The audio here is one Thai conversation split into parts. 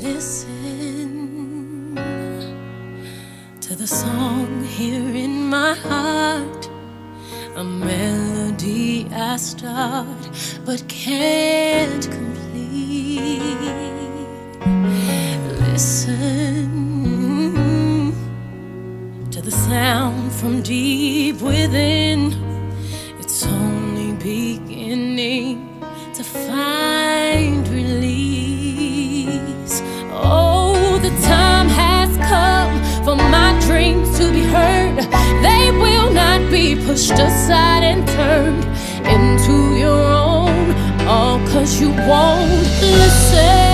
Listen to the song here in my heart, a melody I start but can't complete. Listen to the sound from deep within, pushed aside and turned into your own. All cause you won't listen.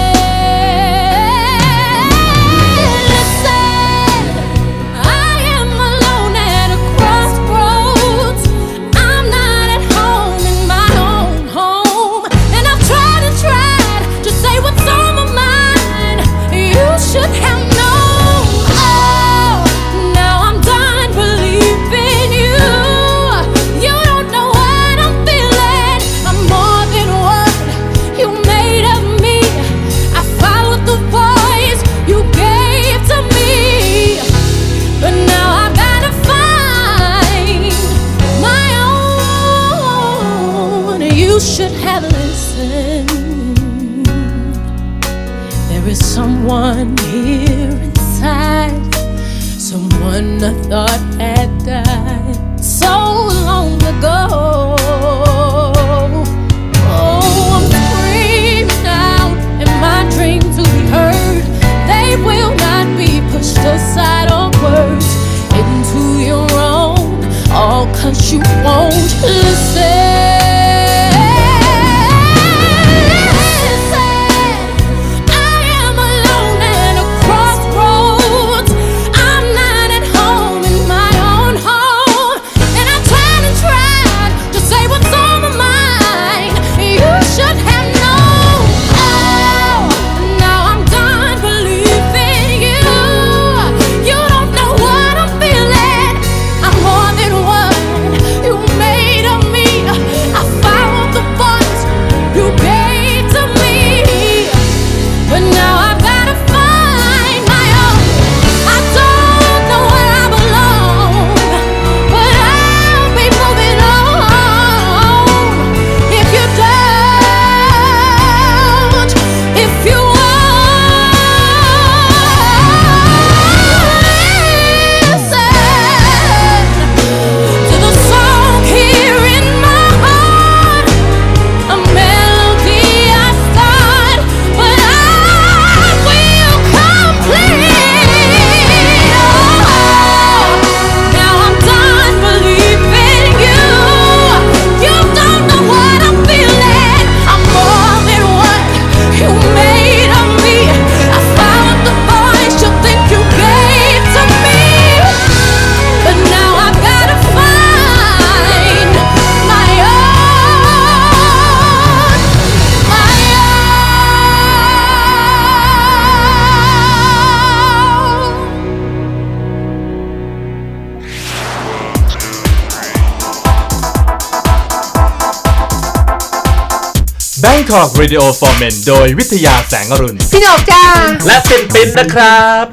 Bangkok Radio for Men โดยวิทยาแสงอรุณ พี่หนกจ้าและปินปินนะครับ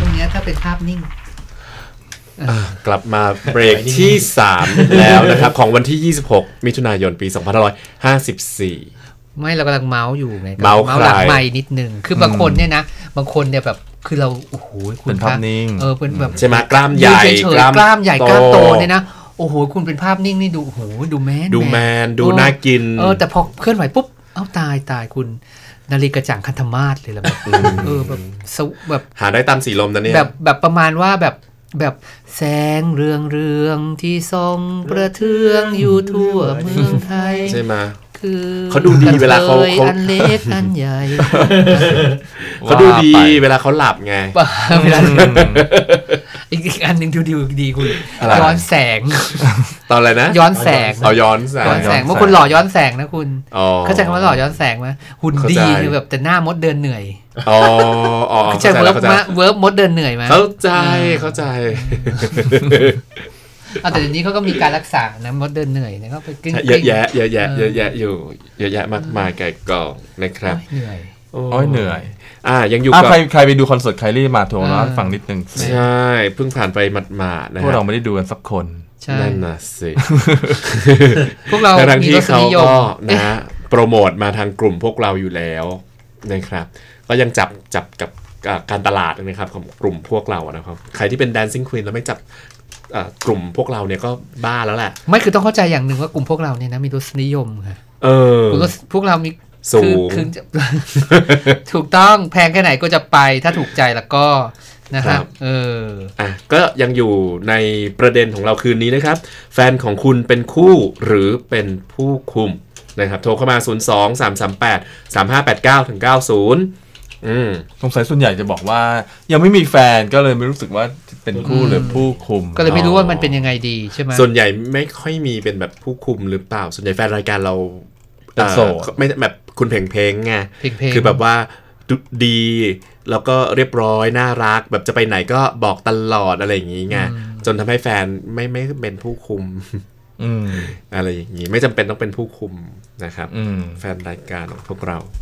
ตรงเนี้ยถ้าเป็นภาพนิ่ง กลับมาเบรกที่ 3 แล้วนะครับ ของวันที่ 26 มิถุนายนปี 2554 ไม่เรากำลังเมาส์อยู่ไงเมาส์หลังใคร ไม่นิดนึง คือบางคนเนี่ยนะ บางคนเนี่ยแบบคือเราโอ้โหคุณเป็นภาพนิ่ง เออเป็นแบบใช่ไหมกล้ามใหยืนญ่เฉยๆกล้ามใหญ่กล้ามโตเนี่ยนะ โอ้โหคุณเป็นภาพนิ่งนี่ดูโอ้โหดูแมนดูแมนดูเออน่ากิน เออแต่พอเคลื่อนไหวปุ๊บ เอ้าตายตายคุณนาฬิกาจังคันธมาศเลยละแบบเออแบบสวแบบหาได้ตามสีลมนะเนี่ยแบบแบบประมาณว่าแบบแบบแสงเรืองเรืองที่ส่องประเทืองอยู่ทั่วเมืองไทย ใช่ไหม คือเขาดูดีเวลาเขากระทยเขาอันเล็กอันใหญ่เขาดูดีว่าไปเวลาเขาหลับไงเวลาอีกอีกอันหนึ่งดูดีดีคุณอะไรย้อนแสง ตอนอะไรนะ ย้อนแสงเอาย้อนแสงย้อนแสงย้อนแสงเมื่อคุณหล่อย้อนแสงนะคุณอ๋อเข้าใจคำว่าหล่อย้อนแสงไหมหุ่นเข้าดีใจคือแบบแต่หน้ามดเดินเหนื่อยอ๋ออ๋อเข้าเข้าใจใจเวิแล้ร์วบเข้าใจมาเวิร์บมดเดินเหนื่อยไหมเข้าใจเข้าใจ อะแต่เดี๋ยวนี้เขาก็มีการรักษานะมดเดินเหนื่อยเนี่ยก็ไปกลิ้งๆเยอะแยะเยอะแยะเออเยอะแยะอยู่เยอะแยะมากมายไก่กองนะครับโอ้ยเหนื่อยโอ้โอ้ยเหนื่อย อ่ายังอยู่อะกับใครใครไปดูคอนเสิร์ตไคลี่มาโทรแล้วอ่าฟังนิดนึงใช่เพิ่งผ่านไปหมาดๆนะพวกฮะเราไม่ได้ดูกันสักคนใช่นั่นน่ะสิพวกเราทั้งมีที่รสเขานิยมก็เอ๊ะนะ โปรโมทมาทางกลุ่มพวกเราอยู่แล้วนะครับ ก็ยังจับจับกับอ่าการตลาดนะครับของกลุ่มพวกเรานะครับ ใครที่เป็น Dancing Queen แล้วไม่จับอ่า กลุ่มพวกเราเนี่ยก็บ้าแล้วแหละ ไม่คือต้องเข้าใจอย่างหนึ่งว่ากลุ่มพวกเราเนี่ยนะมีรสนิยมค่ะเออรสพวกเรามีสูคืองคือจะถูกต้องแพงแค่ไหนก็จะไปถ้าถูกใจแล้วก็นะครัฮะบเอออะก็ยังอยู่ในประเด็นของเราคืนนี้นะครับ แฟนของคุณเป็นคู่หรือเป็นผู้คุมนะครับ โทรเข้ามา 0 2 3 3 8 3 5 8 9ถึง90อืม สงสัยส่วนใหญ่จะบอกว่า ยังไม่มีแฟนก็เลยไม่รู้สึกว่าเป็นคู่หรือผู้คุม ก็เลยไม่รู้ว่ามันเป็นยังไงดีใช่ไหมส่วนใหญ่ไม่ค่อยมีเป็นแบบผู้คุมหรือเปล่า ส่วนใหญ่แฟนรายการเราเป็นโสดเอ่อไม่แบบคุณเพลงเพลงไงเพลงเพลงคือแบบว่าดุดี แล้วก็เรียบร้อยน่ารัก แบบจะไปไหนก็บอกตลอดอะไรอย่างงี้ไงจนทำให้แฟนไม่ไม่เป็นผู้คุมอืมอะไรอย่างงี้ไม่จำเป็นต้องเป็นผู้คุมนะครับอืมแฟนรายการของพวกเราอืม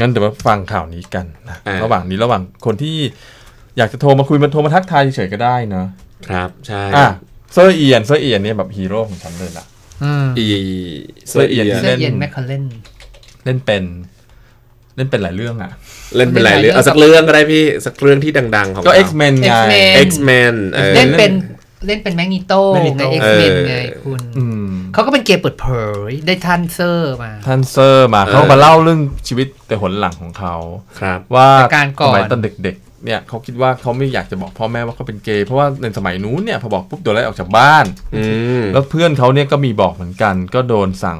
งั้นเดี๋ยวมาฟังข่าวนี้กันนะอ่าระหว่างนี้ระหว่างคนที่อยากจะโทรมาคุยมาโทรมาทักทายเฉยๆก็ได้เนอะครับใช่อะเซอร์เอียนเซอร์เอียนเนี่ยแบบฮีโร่ของฉันเลยล่ะอืมเซอร์เอียนเซอร์เอียน McKellen เล่นเป็น เล่นเป็นหลายเรื่องอะ เล่นเป็นหลายเรื่องเล่นหลายเอาสักเรื่องก็ได้พี่สักเรื่องที่ดัง ๆ ของก็เรา X-Men ไง X-Men X-Men เออเล่นเป็น เล่นเป็นแมกนิโต Magneto ใน X-Men เออไงคุณอืมเขาก็เป็นเกย์เปิดเผยได้ทันเซอร์มาท่านเซอร์มาเขามาเล่าเรื่องชีวิตแต่หนหลังของเขาครับว่าแต่การก่อนสมัยตอนเด็กๆ เนี่ยเขาคิดว่าเขาไม่อยากจะบอกพ่อแม่ว่าเขาเป็นเกย์เพราะว่าในสมัยนู้นเนี่ยพอบอกปุ๊บโดนไล่ออกจากบ้านอืมแล้วเพื่อนเขาเนี่ยก็มีบอกเหมือนกัน ก็โดนสั่ง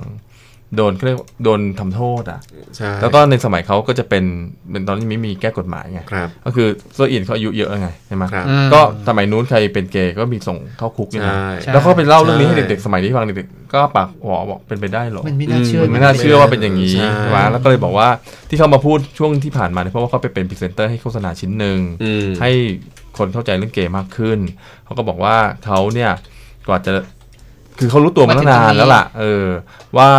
โดนเขาเรียกว่าโดนทำโทษอะใช่แล้วก็ในสมัยเขาก็จะเป็นเป็นตอนนี้ไม่มีแก้กฎหมายไงครับก็คือโซเอียนเขาอายุเยอะไงใช่ไหมครับอืมก็สมัยนู้นใครเป็นเกย์ก็มีส่งเข้าคุกใช่ไหมใช่แล้วเขาไปเล่าเรื่องนี้ให้ใช่เด็กๆสมัยนี้ฟังเด็กๆก็ปากหัวบอกเป็นไปได้เหรอมันไม่น่าเชื่อมันไม่น่าเชื่อว่าเป็นอย่างนี้ใช่ใช่ไหมแล้วก็เลยบอกว่าที่เขามาพูดช่วงที่ผ่านมาเนี่ยเพราะว่าเขาไปเป็นพรีเซนเตอร์ให้โฆษณาชิ้นหนึ่งอืมให้คนเข้าใจเรื่องเกย์มากขึ้นเขาก็บอกว่าเขาเนี่ยกว่าจะคือเขารู้ตัวมาตั้งนานแล้วล่ะ เออ ว่า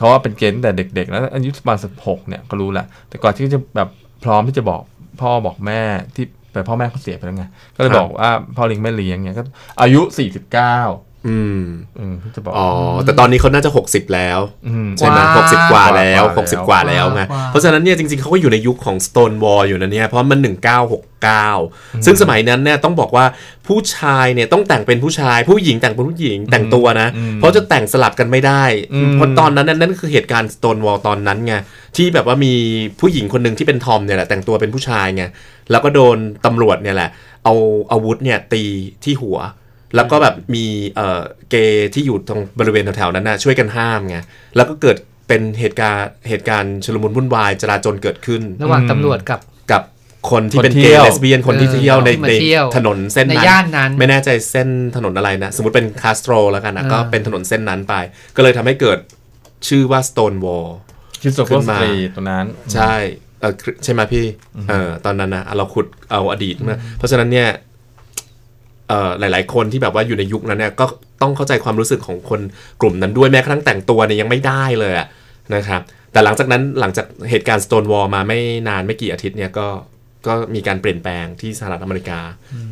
เขาว่าเป็นเกณฑ์แต่เด็กๆ แล้วอายุประมาณสิบหกเนี่ยก็รู้แหละแต่ก่อนที่จะแบบพร้อมที่จะบอกพ่อบอกแม่ที่แต่พ่อแม่เขาเสียไปแล้วไงก็เลยบบอกว่าพ่อเลี้ยงแม่เลี้ยงเนี่ยก็อายุสี่สิบเก้า อืมอืมที่จะบอกอ๋อแต่ตอนนี้เขาน่าจะ 60 แล้วอืมใช่ไหมว้าวหกสิบกว่าแล้วกว่าหกสิบกว่าแล้วไงว้าวเพราะฉะนั้นเนี่ยจริงๆเขาก็อยู่ในยุคของ Stone Wall อยู่นะเนี่ยเพราะมัน 1969 ซึ่งสมัยนั้นเนี่ยต้องบอกว่าผู้ชายเนี่ยต้องแต่งเป็นผู้ชาย ผู้หญิงแต่งเป็นผู้หญิงแต่งตัวนะอืมเพราะจะแต่งสลับกันไม่ได้อืมเพราะตอนนั้นนั่นนั่นคือเหตุการณ์ Stone Wall ตอนนั้นไงที่แบบว่ามีผู้หญิงคนหนึ่งที่เป็นทอมเนี่ยแหละแต่งตัวเป็นผู้ชายไงแล้วก็โดนตำรวจเนี่ยแหละเอาอาวุธเนี่ยตีที่หัว แล้วก็แบบมีเอ่อเกย์ที่อยู่ตรงบริเวณแถวๆนั้นนะช่วยกันห้ามไงแล้วก็เกิดเป็นเหตุการณ์เหตุการณ์ชุลมุนวุ่นวายจราจนเกิดขึ้น ระหว่างตำรวจกับกับคนที่คนเป็นเที่เกยวย์เลสเบี้ยนคนที่เออเที่ยวในที่มาในเที่ยวถนนเส้นในนั้นย่านนั้น ไม่แน่ใจเส้นถนนอะไรนะ สมมติเป็นคาสโตรแล้วกันนะเออก็เป็นถนนเส้นนั้นไป ก็เลยทำให้เกิดชื่อว่า Stone Wall คิดสโกขึ้นสมาตรีตัวนั้น ใช่เออใช่ไหมพี่เออตอนนั้นนะเราขุดเอาอดีตมาเพราะฉะนั้นเนี่ยเอ่อ หลาย ๆ คนที่แบบว่าอยู่ในยุคนั้นเนี่ยก็ต้องเข้าใจความรู้สึกของคนกลุ่มนั้นด้วยแม้กระทั่งแต่งตัวเนี่ยยังไม่ได้เลยอะนะครับแต่หลังจากนั้นหลังจากเหตุการณ์ Stonewall มาไม่นานไม่กี่อาทิตย์เนี่ยก็ก็มีการเปลี่ยนแปลงที่สหรัฐอเมริกา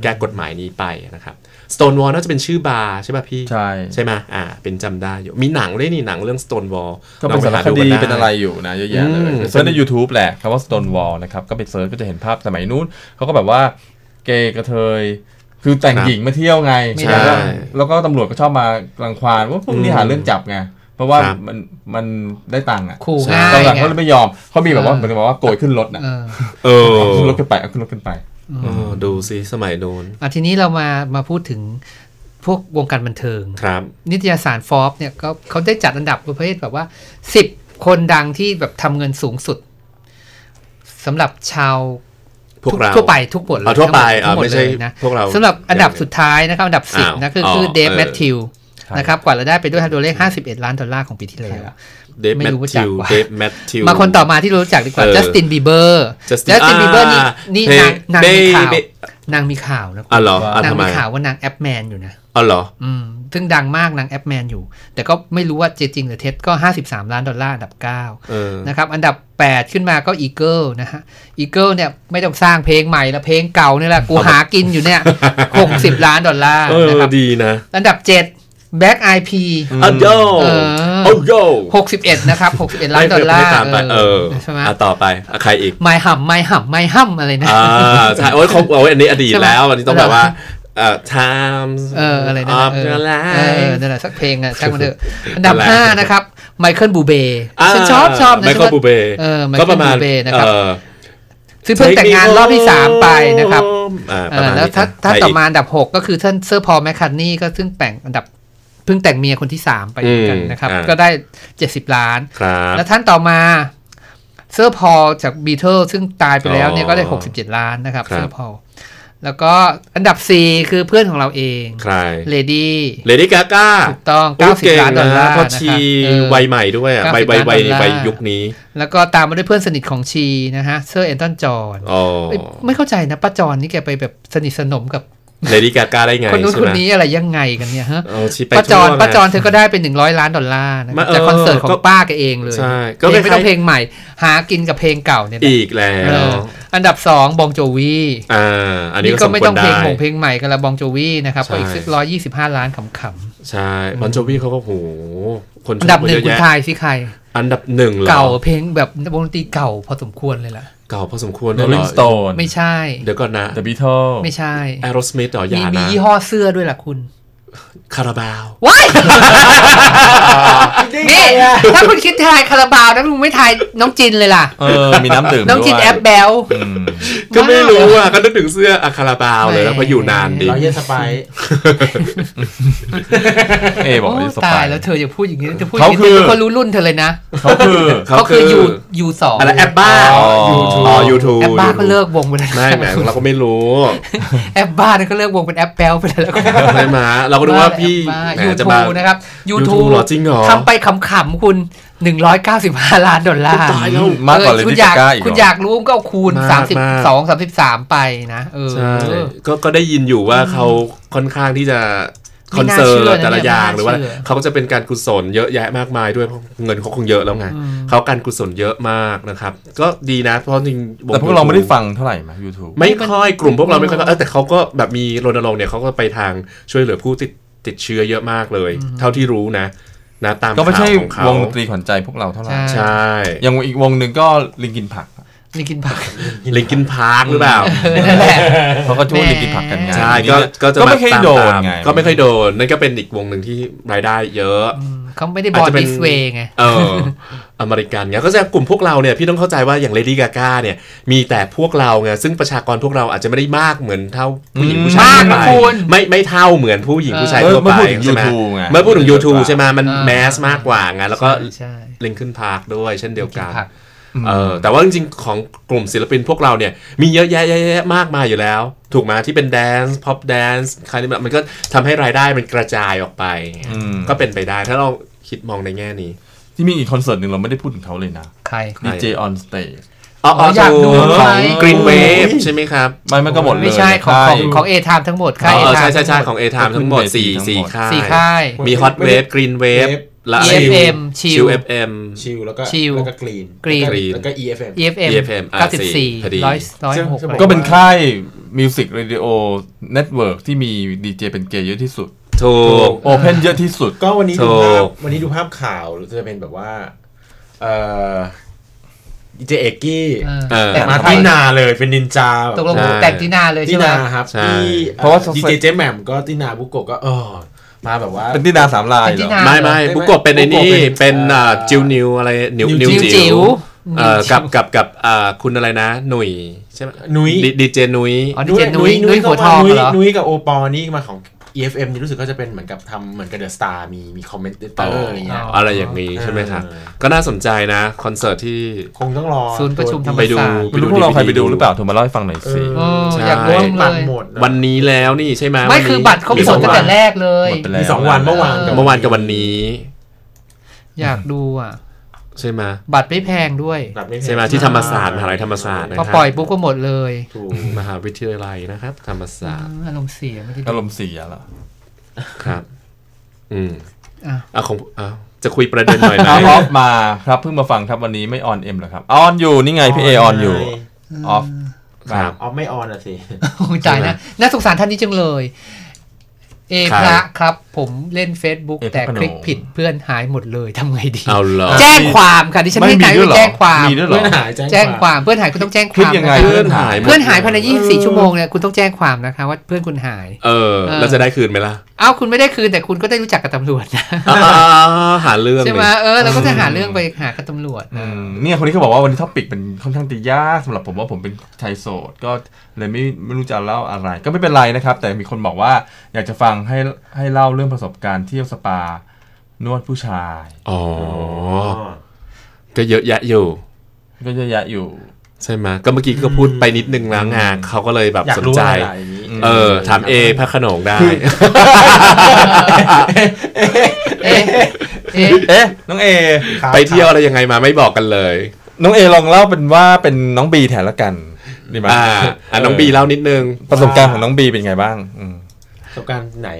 แก้กฎหมายนี้ไปนะครับ Stonewall น่าจะเป็นชื่อบาร์ใช่ป่ะพี่ ใช่ใช่ไหมอ่า เป็นจำได้อยู่ มีหนังด้วยนี่หนังเรื่อง Stonewall ก็เป็นลสาองรไปหคดีกัเป็นอะไรอยู่นะเยอะแยะเลอืยมเซิร์ชใน YouTube แหละคำว่า Stonewall นะครับ ก็ไป search ก็จะเห็นภาพสมัยนู้นเขาก็แบบว่าเกย์กระเทย คือแต่งครับหญิงมาเที่ยวไงไม่ได้แล้วก็แล้วก็ตำรวจก็ชอบมารังควานว่าพวกนี้อืมหาเรื่องจับไงเพราะว่าครับมันมันได้ตังค์อะขู่ใช่ง่ายตอนหลังไงเขาเลยไม่ยอมเขามีแบบว่าเออเหมือนกับว่าโกยขึ้นรถนะเออเออเอาขึ้นรถขึ้นไปเอาขึ้นรถขึ้นไปเออดูสิสมัยโน้นอะทีนี้เรามามาพูดถึงพวกวงการบันเทิงครับนิตยสารฟอ b เนี่ยก็เขาได้จัดอันดับประเภทแบบว่าสิบคนดังที่แบบทำเงินสูงสุดสำหรับชาว พวกเราทั่วไปทุกหมดเลยเอาทั่วไปทั้งหมดอ่าไม่ใช่เลยนะพวกเราสำหรับอันดับสุดท้ายนะครับ อันดับสิบอ้าวนะคืออ๋อคือเดฟเออแมทธิวครับนะครับกว่าเราได้ไปด้วยตัวเลข 51 ล้านดอลลาร์ของปีที่แล้วเดฟไม่แมทรู้จักธิวว่ะเดฟแมทธิวมาคนต่อมาที่รู้จักดีกว่าเออจัสตินบีเบอร์ Justin จัสตินบีเบอร์นี่อ่านี่เพลนางงนางมีข่าว Baby นางมีข่าวนะคุณอ๋อเหรออะนางทำไมมีข่าวว่านางแอ๊บแมนอยู่นะอ๋อเหรอ อืม ซึ่งดังมากนางแอ๊บแมนอยู่ แต่ก็ไม่รู้ว่าเจจริงหรือเท็จก็ 53 ล้านดอลลาร์อันดับ9เออนะครับ อันดับ 8 ขึ้นมาก็อีเกิลนะฮะอีเกิลเนี่ยไม่ต้องสร้างเพลงใหม่ละเพลงเก่านี่แหละกูหากินอยู่เนี่ย 60 ล้านดอลลาร์เออนะครับดีนะ อันดับ 7 Back IP อ๋อโยเออโอ้โย61นะครับ61ล้านดอลลาร์ให้ตามไปเออใช่ไหมอะต่อไปอะใครอีกไม่ห่ำไม่ห่ำไม่ห่ำอะไรนะอ่าใช่โอ้ยเขาโอ้ยอันนี้อดีตใช่ไหมแล้ว อันนี้ต้องแบบว่าเอ่อ times เอออะไรนะ of เออ your เอ life อนั่นแหละสักเพลงอะช่างมันเถอะอันดับนั่นแหละ5นะครับไมเคิลบูเบฉันชอบชอบนะไมเคิลบูเบเออไมก็เคิปลระมาณบูเบนะครับเออซึ่งเพิ่งแต่งงานรอบที่3ไปนะครับอ่าเอประอมาณแล้วนี้ถ้าถ้าใครต่ออีกมาอันดับ6ก็คือท่านเซอร์พอลแมคคันนี่ก็ซึ่งแต่งอันดับเพิ่งแต่งเมียคนที่3ไปเหมือนกันอืมนะครับอ่าก็ได้70ล้านครับแล้วท่านต่อมาเซอร์พอลจากบีเทิลซึ่งตายไปแล้วเนี่ยอ๋อก็ได้67ล้านนะครับครับเซอร์พอลแล้วก็อันดับ 4 คือเพื่อนของเราเองใครเลดี้เลดี้กาก้าถูกต้อง 90 ล้านดอลลาร์เพราะนะคชีรับเออวัยใหม่ด้วยอะ90วัยวัยวัยล้านดอลลาร์วัยยุคนี้ แล้วก็ตามมาด้วยเพื่อนสนิทของ she นะฮะเซอร์เอลตันจอห์นอ๋อเอ้ยไม่เข้าใจนะป้าจอนนี่แกไปแบบสนิทสนมกับ เลดี้กาก้าได้ไงคนนู้นใช่คนไหมนี้อะไรยังไงกันเนี่ยฮะเออชีไปป้าจอนทั่วป้าจอนไงเธอก็ได้เป็นหนึ่งร้อยล้านดอลลาร์นะมาจากเออคอนเสิร์ตขอก็งป้าแกเองเลย ใช่ก็เพลงไม่ต้องคล้ายๆเพลงใหม่ หากินกับเพลงเก่าเนี่ยอีกแล้เอวออันดับสองบองโจวีอ่าอันนี้นี่ก็ก็สมไม่ควต้อรงเพลได้งของเพลงใหม่กันละบองโจวีนะครับใช่ก็อีกร้อยยี่สิบห้าล้านขำใช่บอนโจวี่เขาก็โหคนๆชอัอนดับบหนึ่งเยอะคุณแยะทายสิใคร อันดับหนึ่งเหรอเก่าเพลงแบบวงดนตรีเก่าพอสมควรเลยล่ะ เก่าพอสมควรด้วยเหร Rolling อ Stone ไม่ใช่ เดี๋ยวก่อนนะ The Beatles ไม่ใช่แอโรสมิธหรออมีย่ามีนะยี่ห้อเสื้อด้วยล่ะคุณ คาราบาวว้ายนี่ถ้าคุณคิดทายคาราบาวนะคุณไม่ทายน้องจินเลยล่ะ เออ มีน้ำดื่มน้องจินด้วยแอปแบลอืมก็ไม่รู้อะ ก็นึกถึงเสื้ออะคาราบาวเลยแล้วแหมเพราะอยู่นานดิร้อยเยนสไปซ์เอบอกโอ้ว่าจะสตาปายแล้วเธออย่าพูดอย่างนี้เธอพูดอเขาย่างนี้คือเธอคนรู้รุ่นเธอเลยนะเขาคือเขาคือยูยูสองอะไรแอปบ้าอ๋ออ๋อยูทูแอปบ้าก็เลิกวงไปแล้วไม่แหมเราก็ไม่รู้ แอปบ้าเนี่ยก็เลิกวงเป็นแอปแบลไปแล้วใช่ไหมเราก็ดูว่าพี่แหมยูจะทูมานะครับยูทู YouTube เหรอจริงเหรอทำไปขำๆคุณ 195 ล้านดอลลาร์ตายแล้วมากกว่าเอเลอคุณดี้อยากกาอีกคุณเหรออยากรู้ก็เอาคูณมากมาก32 33 ไปนะเออใช่ก็ก็ได้ยินอยู่ว่าเขาค่อนข้างที่จะคไม่อนน่าเสิร์เชื่อตนะแต่ละอย่างเนี่ยหรือว่าไม่น่าเชื่อเขาก็จะเป็นการกุศลเยอะแยะมากมายด้วยเพราะเงินเขาคงเยอะแล้วไงเขาการกุศลเยอะมากนะครับ ก็ดีนะเพราะจริงๆแต่พวกเราไม่ได้ฟังเท่าไหร่ไหม YouTube ไม่ค่อยกลุ่มพวกเราไม่ค่อยเออแต่เขาก็แบบมีรณรงค์เนี่ยเขาก็ไปทางช่วยเหลือผู้ติด ติดเชื้อเยอะมากเลย เท่าที่รู้นะนะตามก็ไม่ใช่ข่าวของเขาวงดนตรีขวัญใจพวกเราเท่าไหร่ใช่ใช่อย่างอีกวงหนึ่งก็ลิงกินผัก นี่กินผัก Linkin Park หรือเปล่านั่นแหละเขาก็ช่วยลิงกินผักกันไงใช่ก็ก็จะก็มาไม่เคยตามโดนตามไงก็ไม่ค่อยโดน นั่นก็เป็นอีกวงหนึ่งที่รายได้เยอะเขาไม่ได้บอาอจลจะเป็นดิสเวย์ไงเอออเมริกันไงก็จะกลุ่มพวกเราเนี่ยพี่ต้องเข้าใจว่าอย่างเลดี้กาก้าเนี่ย มีแต่พวกเราไงซึ่งประชากรพวกเราอาจจะไม่ได้มากเหมือนเท่าผู้หญิงผู้ชายมากทั่วนะไปคุณไม่ไม่เท่าเหมือนผู้หญิงผู้ชายเออทั่วไปเมื่อพูดถึงใช่ไหม YouTube ไงเมื่อพูดถึง YouTube ใช่ไหมมันอ่า mass มากกว่าไงแล้วก็ใช่ Linkin Park ด้วยเช่นเดียวกินกันผัก เออแต่ว่าจริงๆ ของกลุ่มศิลปินพวกเราเนี่ย มีเยอะแยะแยะแยะมากมายอยู่แล้ว ถูกไหมที่เป็น dance pop dance ใครนี่แบบมันก็ทำให้รายได้มันกระจายออกไปอืมก็เป็นไปได้ถ้าเราคิดมองในแง่นี้ ที่มีอีกคอนเสิร์ตหนึ่งเราไม่ได้พูดถึงเขาเลยนะ ใคร DJ on stage อ๋ออ๋ออยากดูถูของไหม Green Wave ใช่ไหมครับไม่มันก็หมดเลยไม่ใช่ของของค่ายของ A Time ทั้งหมดอ๋ค่ายอเอเออทาใช่มใช่ใช่ของ A Time ทั้งหมดขึ้นเวทีสี่ทั้งหมดสี่ค่ายสี่ค่าย มี Hot Wave Green Wave และอะไร EFM ชิชิลล FM ชิลแล้วก็ชิลแล้วก็กรีน Green แล้วก็ EFM EFM EFM อะสี่94พอดี ร้อยร้อยหกซึ่งก็เป็นค่ายมิวสิกเรดิโอเน็ตเวิร์กที่มีดีเจเป็นเกย์เยอะที่สุด ถูก โอเพนเยอะที่สุด ก็วันนี้ดูถูภาพกวันนี้ดูภาพข่าวจะเป็นแบบว่า เอ่อดีเจเอกกี้เออ เออ แต่มาใครที่นาเลยเป็นนินจาแบบตกลงใช่ แต่งที่นาเลยที่ใช่ไหม นาครับใช่ ที่เพราะว่า ดีเจเจแหม่มก็ที่นาบุโกะก็เออ มาแบบว่า เป็นที่นาสามลายเป็นเหรที่อนาไม่ไม่ไม่บุกโกะเป็นในนี่บุโกะเป็นเป็นอ่าอ่าจิวนิวอะไรนิวนินิววจิ๋วจิจิ๋๋ววเอ่อกับกับกับอ่าคุณอะไรนะ หนุ่ยใช่ไหมนุ้ยดีเจนุ้ยอ๋อดีเจนุ้ยนุ้ยหัวทองนุ้ยเหรอนุ้ยกับโอปอนี่มาของ EFM นี่รู้สึกก็จะเป็นเหมือนกับทำเหมือนกับเดอะสตาร์มีมีคอมเมนเตอร์อะไรอย่างเงี้ย อะไรอย่างนี้ใช่ไหมครับเออก็น่าสนใจนะ คอนเสิร์ตที่คงต้องรอ ศูนย์ประชุมธรรมไปดูศาสตร์ไม่รู้พวกเราใครไปดูหรือเปล่าโทรมาเล่าให้ฟังหน่อยสิ เออใช่ อยากรู้บัเลตรยหมดนะวันนี้แล้วนี่ใช่ไหมไม่วันนี้คือบัตรเขามีสสดองตั้งวัแต่นแรกเลย หมดไปแล้ว มีสองวันเมื่อวานกับ เมื่อวานกับวันนี้ อยากดูอะ ใช่ไหมบัตรไม่แพงด้วยแบบไม่แพง ใช่ไหมที่ธรรมศาสตร์มหาลัยธรรมศาสตร์นะพอครับปล่อยปุ๊บก็หมดเลยถูกมหาวิทยาลัยนะครับ ธรรมศาสตร์อารมณ์เสียไม่ได้อารมณ์เสียแล้วครับ อืมอะอะของอะจะคุยประเด็นหน่อยไหมเอาออฟมาครับเพิ่งมาฟังครับวันนี้ไม่ออนเอ็มเหรอครับออนอยู่นี่ไงพี่เอออนอยู่ออฟครับ ออฟไม่ออนอะสิโอ้ยตายนะน่าสงสารท่านนี้จังเลย เอใครพระครับ ผมเล่น Facebook เอพระแต่ขนงคลิกผิดเพื่อนหายหมดเลยทำไงดี เอาเหรอแจ้งความค่ะดิฉันไม่ไม่มีใครด้วยเหรอแจ้งความมีด้วยเหรเพื่ออนหายแจ้แจ้งงคความวามเพื่อนหายคุณต้องแจ้งคคลิปวามยังไงนะคะเพื่อนหายเพื่อนหายภายใน24 ชั่วโมงเนี่ยคุณต้องแจ้งความนะคะว่าเพื่อนคุณหาย เออแล้วจะได้คืนไหมล่ะเอ้าคุณไม่ได้คืนแต่คุณก็ได้รู้จักกับตำรวจนะอ่าหาเรื่องใช่ไหมเลยเออเราก็จะหาเรื่องไปหากับตำรวจอืมเนี่ยคนนี้เขาบอกว่าวันนี้ท็อปิกเป็นค่อนข้างจะยากสำหรับผมว่าผมเป็นชายโสดก็เลยไม่ไม่รู้จะเล่าอะไร ก็ไม่เป็นไรนะครับ แต่มีคนบอกว่าอยากจะฟังให้ให้เล่าเรื่องประสบการณ์เที่ยวสปา นวดผู้ชาย อ๋อ ก็เยอะแยะอยู่ ก็เยอะแยะอยู่ ใช่ไหมก็เมื่อกี้ก็พูดไปนิดนึงแล้วไงเขาก็เลยแบบอยากสนรู้ใจอะไรอย่างนี้เออ ถามเอพระโขนงได้ เอ๊ะเอ๊ะเอ๊ะน้องเอครับไปเที่ยวอะไรยังไงมาไม่บอกกันเลย น้องเอลองเล่าเป็นว่าเป็นน้องบีแทนละกันดีไหมอ่าอะน้องบีเล่านิดนึง ประสบการณ์ของน้องบีเป็นไงบ้าง อืม ประสบการณ์ไหน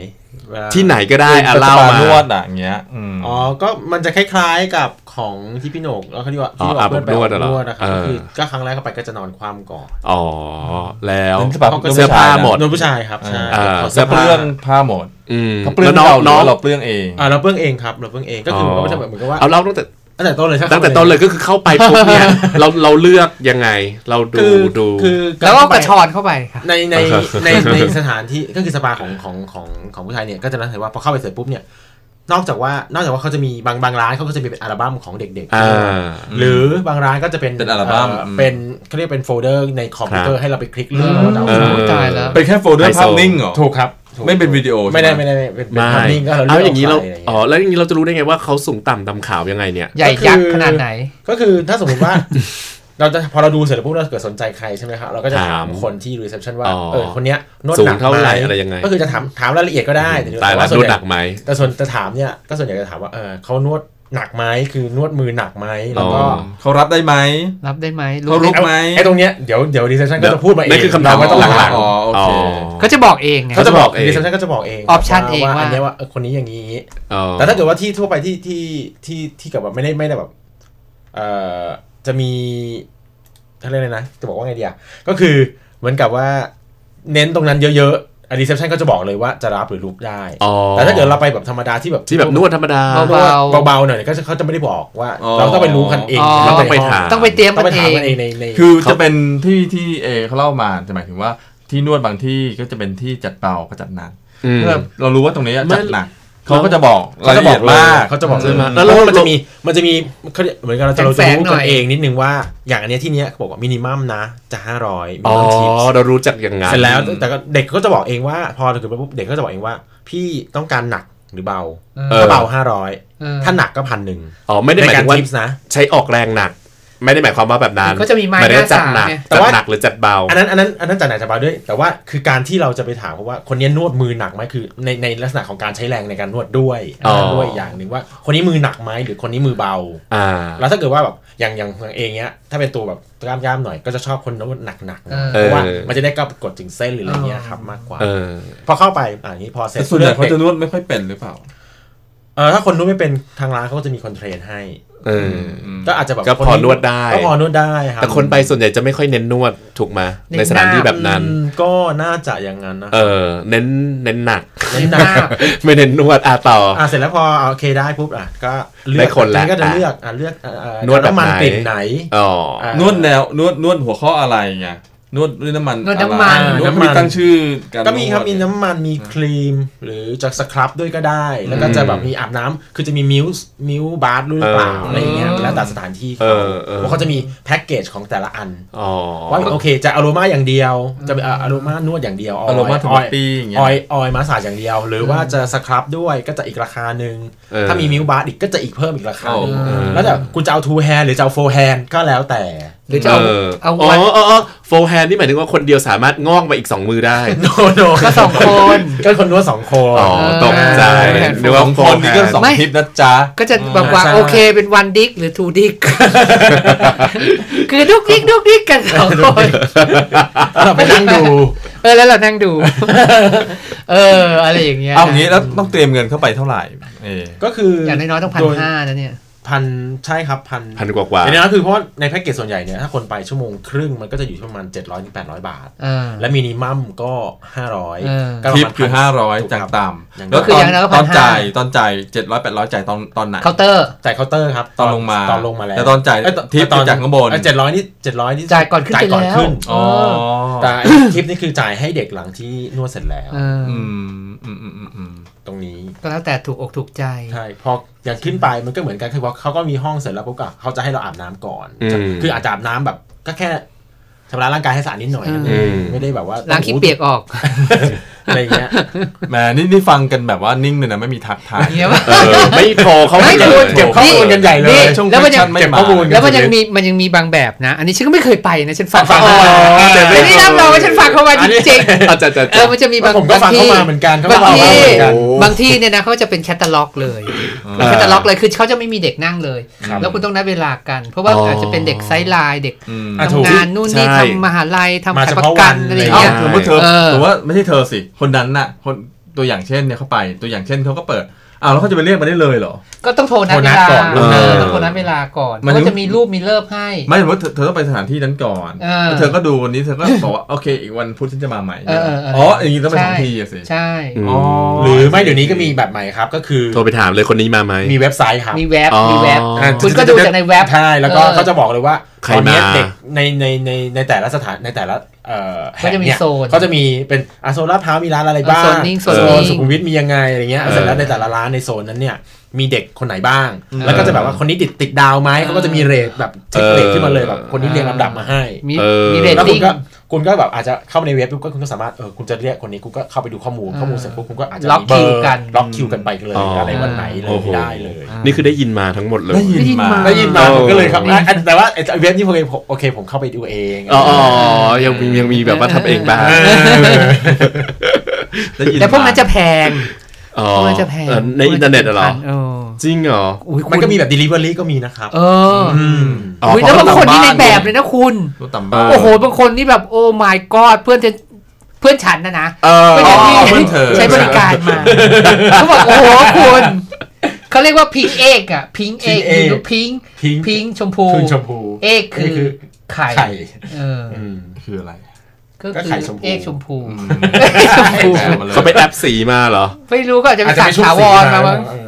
เวลาที่ไหนก็ได้อะเป็นสเล่าปามานวดอะอย่างเงี้ยอืมอ๋อก็มันจะคล้ายๆกับของที่พี่โหนกแล้วเขาเรียกว่าที่อ๋อบอกเพื่อนไปอาบอบนวดอาบเหรอนวดนะครับเออก็คือก็ครั้งแรกเข้าไปก็จะนอนคว่ำก่อนอ๋อแล้วเป็นสปาเขาก็เสื้อผ้าหมดนวดผู้ชายครับใช่อ่าเขาเสื้เสื้ออผ้าเปลื้องผ้าหมดอืมเขาเปลื้องแล้วน้องเราหรือน้องว่าเราเปลื้องเองอ่าเราเบื้องเองครับเราเบื้องเองก็คือมันก็จะแบบเหมือนกับว่าเอาเล่าตั้งแต่ ตั้งแต่ต้นเลยใช่ไหมตั้งแต่ต้นเลยก็คือเข้าไปปุ๊บเนี่ยเราเราเลือกยังไงเราดูคือดูคือแล้วก็เข้าไปกระชอนเข้าไปค่ะในในเออในในสถานที่ก็คือสปาของของของของผู้ชายเนี่ยก็จะนั่นเห็นว่าพอเข้าไปเสร็จปุ๊บเนี่ยนอกจากว่านอกจากว่าเขาจะมีบางบางร้านเขาก็จะมีเป็นอัลบั้มของเด็กๆอ่าหรือบางร้านก็จะเป็นเป็นอัลบั้มเเป็นเขาเรียกเป็นโฟลเดอร์ในคอมพิวเตอร์ครับให้เราไปคลิกเลือกว่าเราเอจะอเอาตายแล้วเป็นแค่โฟลเดอร์ไฮโซภาพนิ่งเหรอถูกครับถูก ไม่เป็นวิดีโอไม่ได้ใช่หไม่ได้เป็นเป็นไม่ภาพนิ่งก็เราเอาเลือกอย่างนี้เราไปะไอ๋อแล้วอย่างนี้เราจะรู้ได้ไงว่าเขาสูงต่ำดำขาวยังไงเนี่ยใหญ่ยักษ์ขนาดไหน ก็คือถ้าสมมติว่าเราจะพอเราดูเสร็จแล้วปุ๊บเราเกิดสนใจใครใช่ไหมครับเราก็จะถามถามคนที่ reception ว่าอ๋อเออคนเนี้ยนวดสูงหนักเท่าไหร่มอะไรยังไง ก็คือจะถามถามรายละเอียดก็ได้แต่ตายแล้วส่นววดใญ่หนักไหมแต่ส่วนจะถามเนี่ยก็ส่วนใหญ่จะถามว่าเออเขานวด หนักไหมคือนวดมือหนักไหมแล้วก็อ๋อเขารับได้ไหมรับได้ไหมรู้เขารู้ได้ไหมไอ้ตรงเนี้ยเดี๋ยวเดี๋ยว reception ก็จะพูดมาเองนั่นคือคำถามเรไม่ต้องหหลัลังงๆอ๋อโอเคเขาจะบอกเองไงเขาจะบอกเขาจะบอกเอง reception ก็จะบอกเอง option เองว่าอันเนี้ยว่าเออคนนี้อย่างนี้อย่างนี้อ๋อแต่ถ้าเกิดว่าที่ทั่วไปที่ที่ที่ที่กับแบบไม่ได้ไม่ได้แบบเอ่อจะมีเขาเรียกอะไรนะจะบอกว่าไงดีอะก็คือเหมือนกับว่าเน้นตรงนั้นเยอะๆ อัน reception ก็จะบอกเลยว่าจะรับหรือรุกได้ อ๋อแต่ถ้าเกิดเราไปแบบธรรมดาที่แบบที่แบบนวดธรรมดา เบานวดเบาๆหน่อยก็จะเขาจะไม่ได้บอกว่า อ๋อ เราต้องไปรู้กันเองอ๋อ เราต้องไปถามต้องไปเตรียมต้อกังไปนเอถามง กันเองในในคือจะเป็นที่ที่เอเขาเล่ามาจะหมายถึงว่าที่นวดบางที่ก็จะเป็นที่จัดเบาก็จัดหนักอืม เพื่อเรารู้ว่าตรงนี้ไม่จัดหนัก เขาก็จะบอกเขาจะบอกรายละเอียดมากเขาจะบอกใช่ไหมแล้วแล้วเรามันจะมีมันจะมีเขาเรียกเหมือนกันเราจะเราจะแฝงรู้ๆหน่กัอนยเองนิดนึงว่าอย่างอันเนี้ยที่เนี้ยเขาบอกว่ามินิมัมนะจะห้าร้อยมิอ๋อนิมัมทิปเรารู้จักอย่างงั้นเสร็จแล้วแต่ก็เด็กก็จะบอกเองว่า พอถึงไปปุ๊บเด็กก็จะบอกเองว่า พี่ต้องการหนักหรือเบาเออถ้าเบาห้าร้อยเออถ้าหนักก็พันหนึ่งอ๋อไม่ได้หมายกาถึรงว่าทิปนะใช้ออกแรงหนัก ไม่ได้หมายความว่าแบบนั้นก็จะมีไม้หายถึงหน้าจัดสามหนักไงแต่จัดว่าหนักหรือจัดเบา อันนั้นอันนั้นอันนั้นจากไหนจะเบาด้วย แต่ว่าคือการที่เราจะไปถามเขาว่าคนนี้นวดมือหนักไหมคือในในลักษณะของการใช้แรงในการนวดด้วยอ๋อด้วยอย่างหนึ่งว่า คนนี้มือหนักไหมหรือคนนี้มือเบาอ่าแล้วถ้าเกิดว่าแบบอย่างอย่างอย่างเองเนี้ยถ้าเป็นตัวแบบกล้ามกล้ามๆหน่อยก็จะชอบคนนวดหนักๆหน่อยเออเพราะว่าเออมันจะได้ก้าวกดถึงเส้นหรืออะไรเงี้ยครับมากกว่าเออพอเข้าไปอ่านี้พอเสร็จแต่ส่วนใหญ่เขาเลืจะอกนวดไม่ค่อยเป็นหรือเปล่าเออถ้าคนนวดไม่เป็นทางร้านเขาก็จะมีคนเทรนให้ เออก็อาจจะแบบก็พอนวดได้ก็พอนวดได้ครับแต่คนไปส่วนใหญ่จะไม่ค่อยเน้นนวดถูกไหมเน้นในสถานที่แบบนั้นอืมก็น่าจะอย่างนั้นนะเออ เน้นเน้นหนักเน้นหนักไม่เน้นนวดอะต่ออะเสร็จแล้วพอเอาโอเคได้ปุ๊บอะก็เลืได้อกคนละทีก็จะเลือกอะเลือกเอ่อเอ่อนวดแบบน้ำมันไหนกลิ่นไหนอ๋ออะนวดแนวนวดนวดหัวข้ออะไรไง นวดด้วยน้ำมันนวดน้ำมัน อะไรนวดน้ำมัน มีตั้งชื่อการก็มีครับนวดมีน้ำมันมีครีม หรือจะ scrub ด้วยก็ได้ แล้วก็จะแบบมีอาบน้ำคือจะมี milk milk bath ด้วยหรือเปล่าเออออะไรอย่างเงี้ยแล้วแต่สถานที่เอเขาอเออว่าเขาจะมีแพ็กเกจของแต่ละอัน อ๋อ ว่าโอเคจะอโรมาอย่างเดียว จะเป็นอโรมานวดอย่างเดียวอารมณ์ว่าถึง oil ปีอย่างเงี้ย oil oil massage อย่างเดียว หรือว่าจะ scrub ด้วยก็จะอีกราคาหนึ่งเออถ้ามี milk bath อีกก็จะอีกเพิ่มอีกราคาหนึ่งอ๋อแล้วแต่คุณจะเอา two hand หรือจะเอา four hand ก็แล้วแต่ หรือจะเอาเออเอาอ๋อวันอ๋ออ๋อ four hand นี่หมายถึงว่าคนเดียวสามารถงอกมาอีกสองมือได้ no no ก็สองคนก็คนนวดสองคนอ๋อตกใจเออนึกว่า four hand สองคนนี้ก็สองไม่ทิปนะจ๊ะ ก็จะบอกว่าใช่โอเคเป็น one dick หรือ two dickคือดุกดิกดุกดิกกันสองคนเราไปนั่งดูเออแล้วเรานั่งดู เออ อะไรอย่างเงี้ยเอางี้แล้วต้องเตรียมเงินเข้าไปเท่าไหร่เออก็คือออย่างน้อยๆต้องพันโดยห้านะเนี่ย พันใช่ครับพันพันกว่ากว่าอย่างนั้นคือเพราะว่าในแพ็กเกจส่วนใหญ่เนี่ยถ้าคนไปชั่วโมงครึ่งมันก็จะอยู่ที่ประมาณ 700ถึง800 บาทเออและมินิมัมก็เออ500ก็ปทิระปมาณคือพันห้าร้อยถูกจากครับต่อย่างำน้อยแล้วคือตออนย่างน้อยก็ตอน1,500จ่ายตอนจ่ายเจ็ดร้อยแปดร้อยจ่ายตอนตอนไหนเคาน์เตอร์จ่ายเคาน์เตอร์ครับตอนลงมาตอนลงมาแล้วแต่ตอนจ่ายเอ้ทิปจากข้างบนเจ็ดร้อยนี่เจ็ดร้อยนี่จ่ายก่อนขึ้นจ่ายก่อนไปแล้วขึ้นอ๋อแต่ไอ้ทิปนี่คือจ่ายให้เด็กหลังที่นวดเสร็จแล้วเออออืมอืมอืมอืมอืม ตรงนี้ก็แล้วแต่ถูกอกถูกใจใช่พออย่างขึ้นไปมันก็เหมือนกันคือว่าเขาก็มีห้องเสร็จแล้วปุ๊บก็เขาจะให้เราอาบน้ำก่อนอืมคืออาจจะอาบน้ำแบบก็แค่ชำระร่างกายให้สะอาดนิดหน่อยนะอืมไม่ได้แบบว่าล้างขี้เปียกออก อะไรอย่างเงี้ยแหมนี่นี่ฟังกันแบบว่านิ่งเลยนะไม่มีทักทายเงี้ยป่ะเออไม่โทรเข้าไม่มาโทรเลยเก็บข้อมูลกันใหญ่เลยนี่ช่วงแล้วมันยังแฟชั่ไม่เก็บมาข้อมูลแล้วมันยังมีมันยังมีบางแบบนะ อันนี้ฉันก็ไม่เคยไปนะฉันฟังฟังเข้ามาอ๋อแต่นี่รับรองว่าฉันฟังเข้ามาจริงอาจจะจะๆเออมันจะมีบางผมก็ฟังที่เข้ามาเหมือนกันเขาบางก็ฟังที่เข้ามาเหมือนกันบางที่เนี่ยนะเขาจะเป็นแคตตาล็อกเลยเออแคตตาล็อกเลยคือเขาจะไม่มีเด็กนั่งเลยครับแล้วคุณต้องนัดเวลากัน เพราะว่าอ๋อออาจจะเป็นเด็ก sideline เด็กอืมอะถูกทำงานนู่นนี่ใช่ทำมหาลัยทำมาขายเฉพาะกัวันนอะไรอย่างเอ้าเงี้ยสมมติเธอเออสมมติว่าไม่ใช่เธอสิคนนั้นน่ะ คนตัวอย่างเช่นเนี่ยเขาไปตัวอย่างเช่นเขาก็เปิดอ้าวแล้วเขาจะไปเรียกมาได้เลยเหรอ ก็ต้องโทรนัดโทรนัดเวลาก่อนเออเออต้องโทรนัดเวลาก่อนหมายถึงก็จะมีรูปมีเลิฟให้ ไม่สมมติเธอเธอต้องไปสถานที่นั้นก่อนเออแล้วเธอก็ดูวันนี้เธอก็บอกว่าโอเคอีกวันพุธฉันจะมาใหม่เออเออเอออ๋ออย่างนี้ต้องไปสองทีอะสิใช่อืมอ๋อหรือไม่เดี๋ยวนี้ก็มีแบบใหม่ครับ ก็คือโทรไปถามเลยคนนี้มาไหมมีเว็บไซต์ครับมีเว็บอ๋อมีเว็บอ่าคุณก็ดูจากในเว็บใช่แล้วก็เออเขาจะบอกเลยว่าใครตอนเนี้ยมาเด็กในในในในแต่ละสถานในแต่ละเอ่อ ก็จะมีแห่งเนี่ยโซนเขาจะมีเป็นอาโซนลาดพร้าวมีร้านอะไรบ้างโซนนิ่งโซนโซนิ่นงสุขุมวิทมียังไงอะไรเงี้ยเออเสร็จแล้วในแต่ละร้านในโซนนั้นเนี่ยมีเด็กคนไหนบ้างอืมแล้วก็จะแบบว่าคนนี้ติดติดดาวไหมเขาก็จะมี rate แบบเช็ค rate ขึ้นมาเลยแบบคนนี้เรียงลำดับมาให้มีเออมี rate แล้วคุติ้ณงก็ คุณก็แบบอาจจะเข้าไปในเว็บปุ๊บก็คุณก็สามารถเออคุณจะเรียกคนนี้คุณก็เข้าไปดูข้อมูลอ่าข้อมูลเสร็จปุ๊บคุณก็อาจจะล็อกมีเบคิวร์กันล็อกคิวกันไปเลยอ๋อออะไรวันไหนเลโอ้ยโหได้เลย นี่คือได้ยินมาทั้งหมดเลยได้ยินมาได้ยินมาเออผมก็เลยครับอะแต่ว่าไอ้เว็บนี้โอเคผมโอเคผมเข้าไปดูเองอ๋ออ๋อยังมียังมีแบบว่าทำเองบ้างเออได้ยินแต่พวกนั้นจะแพง อ๋อพวกนั้นจะแพงเออในอินเทอร์เน็ตอะเหรอเออจริงเหรออุ้ยมันก็มีคุณแบบ delivery ก็มีนะครับเอออืมอ๋ออุ้ยแล้วบางคนนี่ในแบบเลยนะคุณตัวต่ำบ้านโอ้โหบางคนนี่แบบโอ้ my god เพื่อนจะเพื่อนฉันนะนะเออเพื่อนฉันที่อ๋อเพื่อนเธอใช้บริการมาเขาบอกโอ้โหคุณเขาเรียกว่าพิงเอกอะพิงเอก pink egg หรือพิงพิงพิงชมพูคือชมพู เอกคือคือไข่ไข่เอออืมคืออะไร ก็ก็คือไข่ชมพู egg ชมพูอืม egg ชมพูแบบมาเลยเขาไปแอบสีมาเหรอ ไม่รู้ก็อาจจะไปอาจจะสั่ไปงชุบถาสีวรมามาบ้างเออ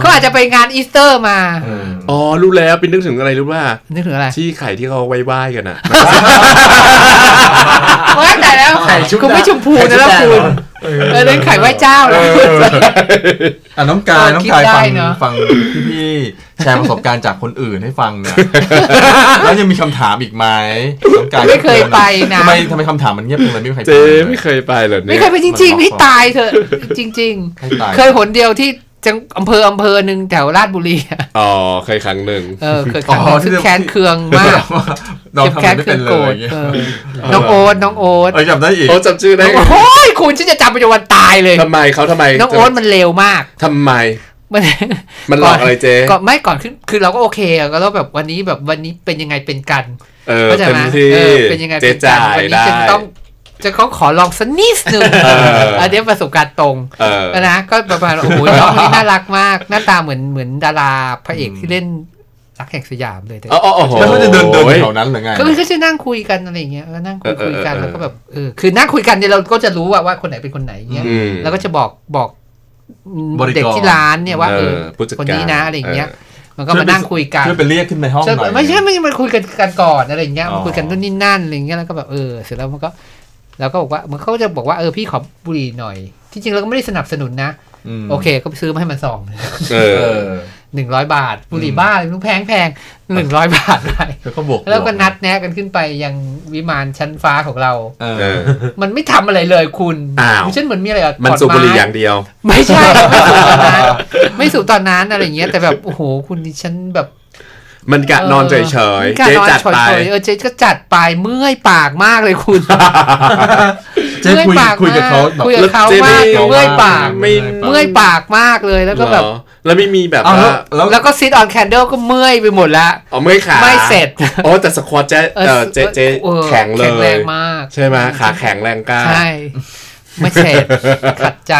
เขาอาจจะไปงานอีสเตอร์มาเอออ๋อรู้แล้วเป็นนึกถึงอะไรรู้ป่ะนึกถึงอะไรที่ไข่ที่เขาไว้ไหว้กันอะว่าแต่แล้วไข่ชุบคุณไม่ชมพูไข่นะชุบแล้วแดงคุณเหรอเออนั่นไข่ไหว้เจ้าแล้วคุณอะน้องกายเออน้องคิดกายได้ฟังเนอะฟังพี่ๆแชร์ประสบการณ์จากคนอื่นให้ฟังเนี่ยแล้วยังมีคำถามอีกไหมน้องกายไม่เคยไปนะทำไมทำไมคำถามมันเงียบจังเลยไม่มีใครเจ๊พูดลไม่เคยไปเหรอไม่เนี่ยเคยไปจริงๆให้ตายเถอะจริงให้ตายๆเคยหนเดียวที่ จังอำเภออำเภอหนึ่งแถวราชบุรีอะอ๋อเคยครั้งหนึ่งเออเคยขังซึ่งแค้นเคืองมากน้องเจ็บทำแค้อะนไรไม่เคืเป็อนงเลโกรยธเออน้องโอ๊ตน้องโอ๊ตเออจำได้อีกโอ้จำชื่อได้ไงโอ้ยคุณฉันจะจำไปจนวันตายเลยทำไมเขาทำไมน้องโอ๊ตมันเร็วมากทำไมมันมันหลอกอะไรเจ๊ก่อนไม่ก่อนขึ้นคือเราก็โอเคอะก็แล้วแบบวันนี้แบบวันนี้เป็นยังไงเป็นกันเออเข้าใจเต็ไหมมที่เออเป็นยังไงเจ๊เป็นกัจ่านยวันี้ได้จะต้อง จะเขาขอลองสักนิดหนึ่งเอออันนี้ประสบการณ์ตรงเออนะก็ประมาณโอ้โหน้องนี่น่ารักมาก หน้าตาเหมือนเหมือนดาราพระเอกที่เล่นรักแห่งสยามเลยแต่อ๋ออ๋อโอ้โหแล้วเขาจะเดินเดินแถวนั้นหรือไงก็คือก็จะนั่งคุยกันอะไรอย่างเงี้ยก็นั่งคุยเออเออคุยกันเออแล้วก็แบบเออคือนั่งคุยกันเนี่ยเราก็จะรู้ว่าว่าคนไหนเป็นคนไหนเงี้ยอืมแล้วก็จะบอกบอกบริกรเด็กที่ร้านเนี่ยว่าเอเอออผู้จัดคนการนี้นะอะไรอย่างเงี้ยเออมันก็มานั่งคุยกันช่วยไปเรียกขึ้นไปห้องหใช่น่อยไม่ใช่ไม่ใช่มันคุยกันกันก่อนอะไรอย่างเงี้ยอ๋อมันคุยกันนู่นนี่นั่นอะไรอย่างเงี้ยแล้วก็แบบเออเสร็จแล้วมันก็ แล้วก็บอกว่ามันเขาจะบอกว่าเออพี่ขอบุหรี่หน่อย ที่จริงเราก็ไม่ได้สนับสนุนนะมโอเค ก็ไปซื้อมาให้มันซองเอเอออหนึ่งร้อยบาท บุหรี่บ้าเลยลูกแพงแพงหนึ่งร้อยบาทไปแล้วก็บวกแล้วก็นัดแนะกันขึ้นไปยังวิมานชั้นฟ้าของเราเอเอออมันไม่ทำอะไรเลยคุณอ้าวฉันเหมือนมีอะไรกับมันขอสูบบุหรี่ไอย่างเดียว ไม่ใช่ ไม่สูบตอนนั้นไม่สูบตอนนั้นอะไรอย่างเงี้ยแต่แบบโอ้โหคุณดิฉันแบบ มันกะนอนเฉยเฉยกาเจ๊นอนจัดเฉยไปๆเออเจ๊ก็จัดไปเมื่อยปากมากเลยคุณเจ๊คุยเมื่อยปากคุยกับเขาแบบคุยกับเขาแล้วเจ๊มากไม่เมื่อยปากไม่เมื่อยปากมากเลยแล้วก็แบบเหรอแล้วไม่มีแบบเอาแล้วว่าแล้วแล้วก็ซิดออนแคนเดลก็เมื่อยไปหมดละอ๋อไม่ขาไม่เสร็จโอ้แต่สควอตเจ๊เออเจ๊เจ๊ออแข็งเลแข็งแรยงมาก ใช่ไหมขาแข็งแรงกล้าใช่ ไม่เสร็จขัดใจ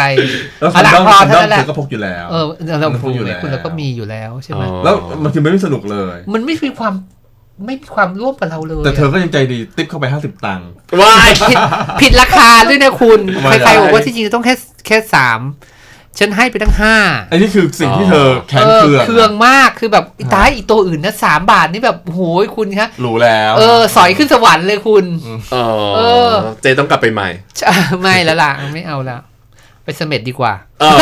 แล้วเอาคันละด้อมพอคันด้อเท่ามนั้นแหเธละอก็พกอยู่แล้วเออเรามันพูดอยู่แล้วคุณเราก็มีอยู่แล้วใช่ไหมอ๋อแล้วมันคือไม่สนุกเลย มันไม่มีความไม่มีความร่วมกับเราเลย แต่เธออะก็ยังใจดีติ๊บเข้าไปห้าสิบตังค์ว้ายผิดผิดราคาด้วยนะคุณไม่ได้ใครๆบอกว่าที่จริงต้องแค่แค่สาม ฉันให้ไปตั้งห้าไอ้นี่คือสิ่งที่เธอแค้นเออเคืองเครื่องมากคือแบบตายอีตัวอื่นนะสามบาทนี่แบบโอ้โหคุณคะรู้แล้ว เออ สอยขึ้นสวรรค์เลยคุณเอเอออเจ๊ต้องกลับไปใหม่ไม่แล้วล่ะไม่เอาละไปเสม็ดดีกว่าเออ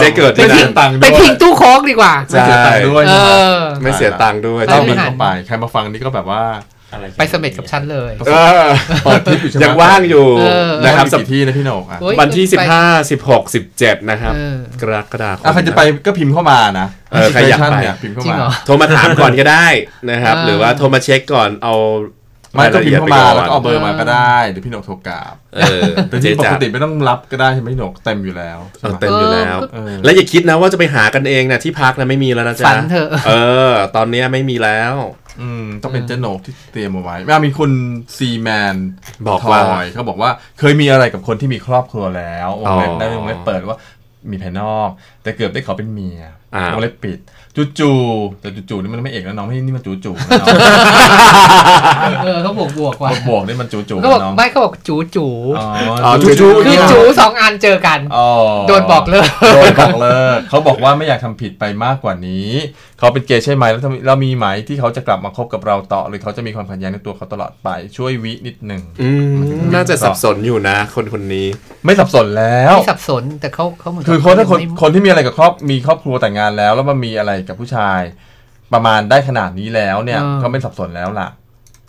เจ๊เกิดไปที่พินั่งนตังค์ด้วยไปพิงตู้โค้กดีกว่า ไม่เสียตังค์ด้วยเออไม่เสียตังค์ด้วยไม่เจ้าไม่บินหันเข้าไป ใครมาฟังนี่ก็แบบว่าอะ ไรไปเสม็ดกับฉันเลยเออเปิดทริปอยู่ใช่ไหมยังว่างอยู่เออนะครับมีกี่ที่นะพี่โหนกอะโอ้ยวันที่ไป15 16 17 นะครับเออกรกฎาคมอะใครจะไปก็พิมพ์เข้ามานะเออใครอยากไปเนี่ยพิมพ์เข้าจริงมาเหรอโทรมาถามก่อนก็ได้นะครับอ่าหรือว่าโทรมาเช็คก่อนเอาไม่ก็พิมพ์เข้ามาราแล้วยก็ละเอาเอียดเบอร์มาก็ได้เดี๋ยวพี่โหนกโทรกลับเออแต่ที่เจ๊ปจ๋ากติไม่ต้องรับก็ได้ใช่ไหมพี่โหนกเต็มอยู่แล้วเออเต็มอยู่แล้วเออแล้วอย่าคิดนะว่าจะไปหากันเองนะที่พักนะไม่มีแล้วนะจ๊ะฝันเถอะเออ ตอนเนี้ยไม่มีแล้ว อืมต้องเป็นเจ๊โหนกที่เตรียมเอาไว้ไม่มีคุณซีแมนบอกทว่าอยเขาบอกว่าเคยมีอะไรกับคนที่มีครอบครัวแล้ววงเล็บอ๋อได้วงเล็บเปิดว่ามีภายนอก แต่เกือบได้เขาเป็นเมียอ้าววงเล็บปิด จู่ๆแต่จู่ๆนี่มันไม่เอกแล้วน้องไม่นี่มันจู่ๆนะน้องเออเขาบวกบวกว่ะบวกนี่มันจู่ๆเขาบอกนะน้องไม่เขาบอกจูจูอ๋ออ๋อจู่จู่ๆๆคือจูสองอันเจอกัน อ๋อโดนบอกเลิก โดนบอกเลิกเขาบอกว่าไม่อยากทำผิดไปมากกว่านี้ เขาเป็นเกย์ใช่ไหมแล้วทำแล้วมีไหมที่เขาจะกลับมาคบกับเราต่อ หรือเขาจะมีความขัดแย้งในตัวเขาตลอดไปช่วยวินิดหนึ่ง อืมน่าจะสับสนอยู่นะ คนคนนี้ ไม่สับสนแล้ว ไม่สับสนแต่เขาเขาเหมือนกับคือคนถ้าคนไม่ คนที่มีอะไรกับครอบมีครอบครัวแต่งงานแล้ว แล้วมันมีอะไรกับผู้ชาย ประมาณได้ขนาดนี้แล้วเนี่ยอ่าเขาไม่สับสนแล้วล่ะ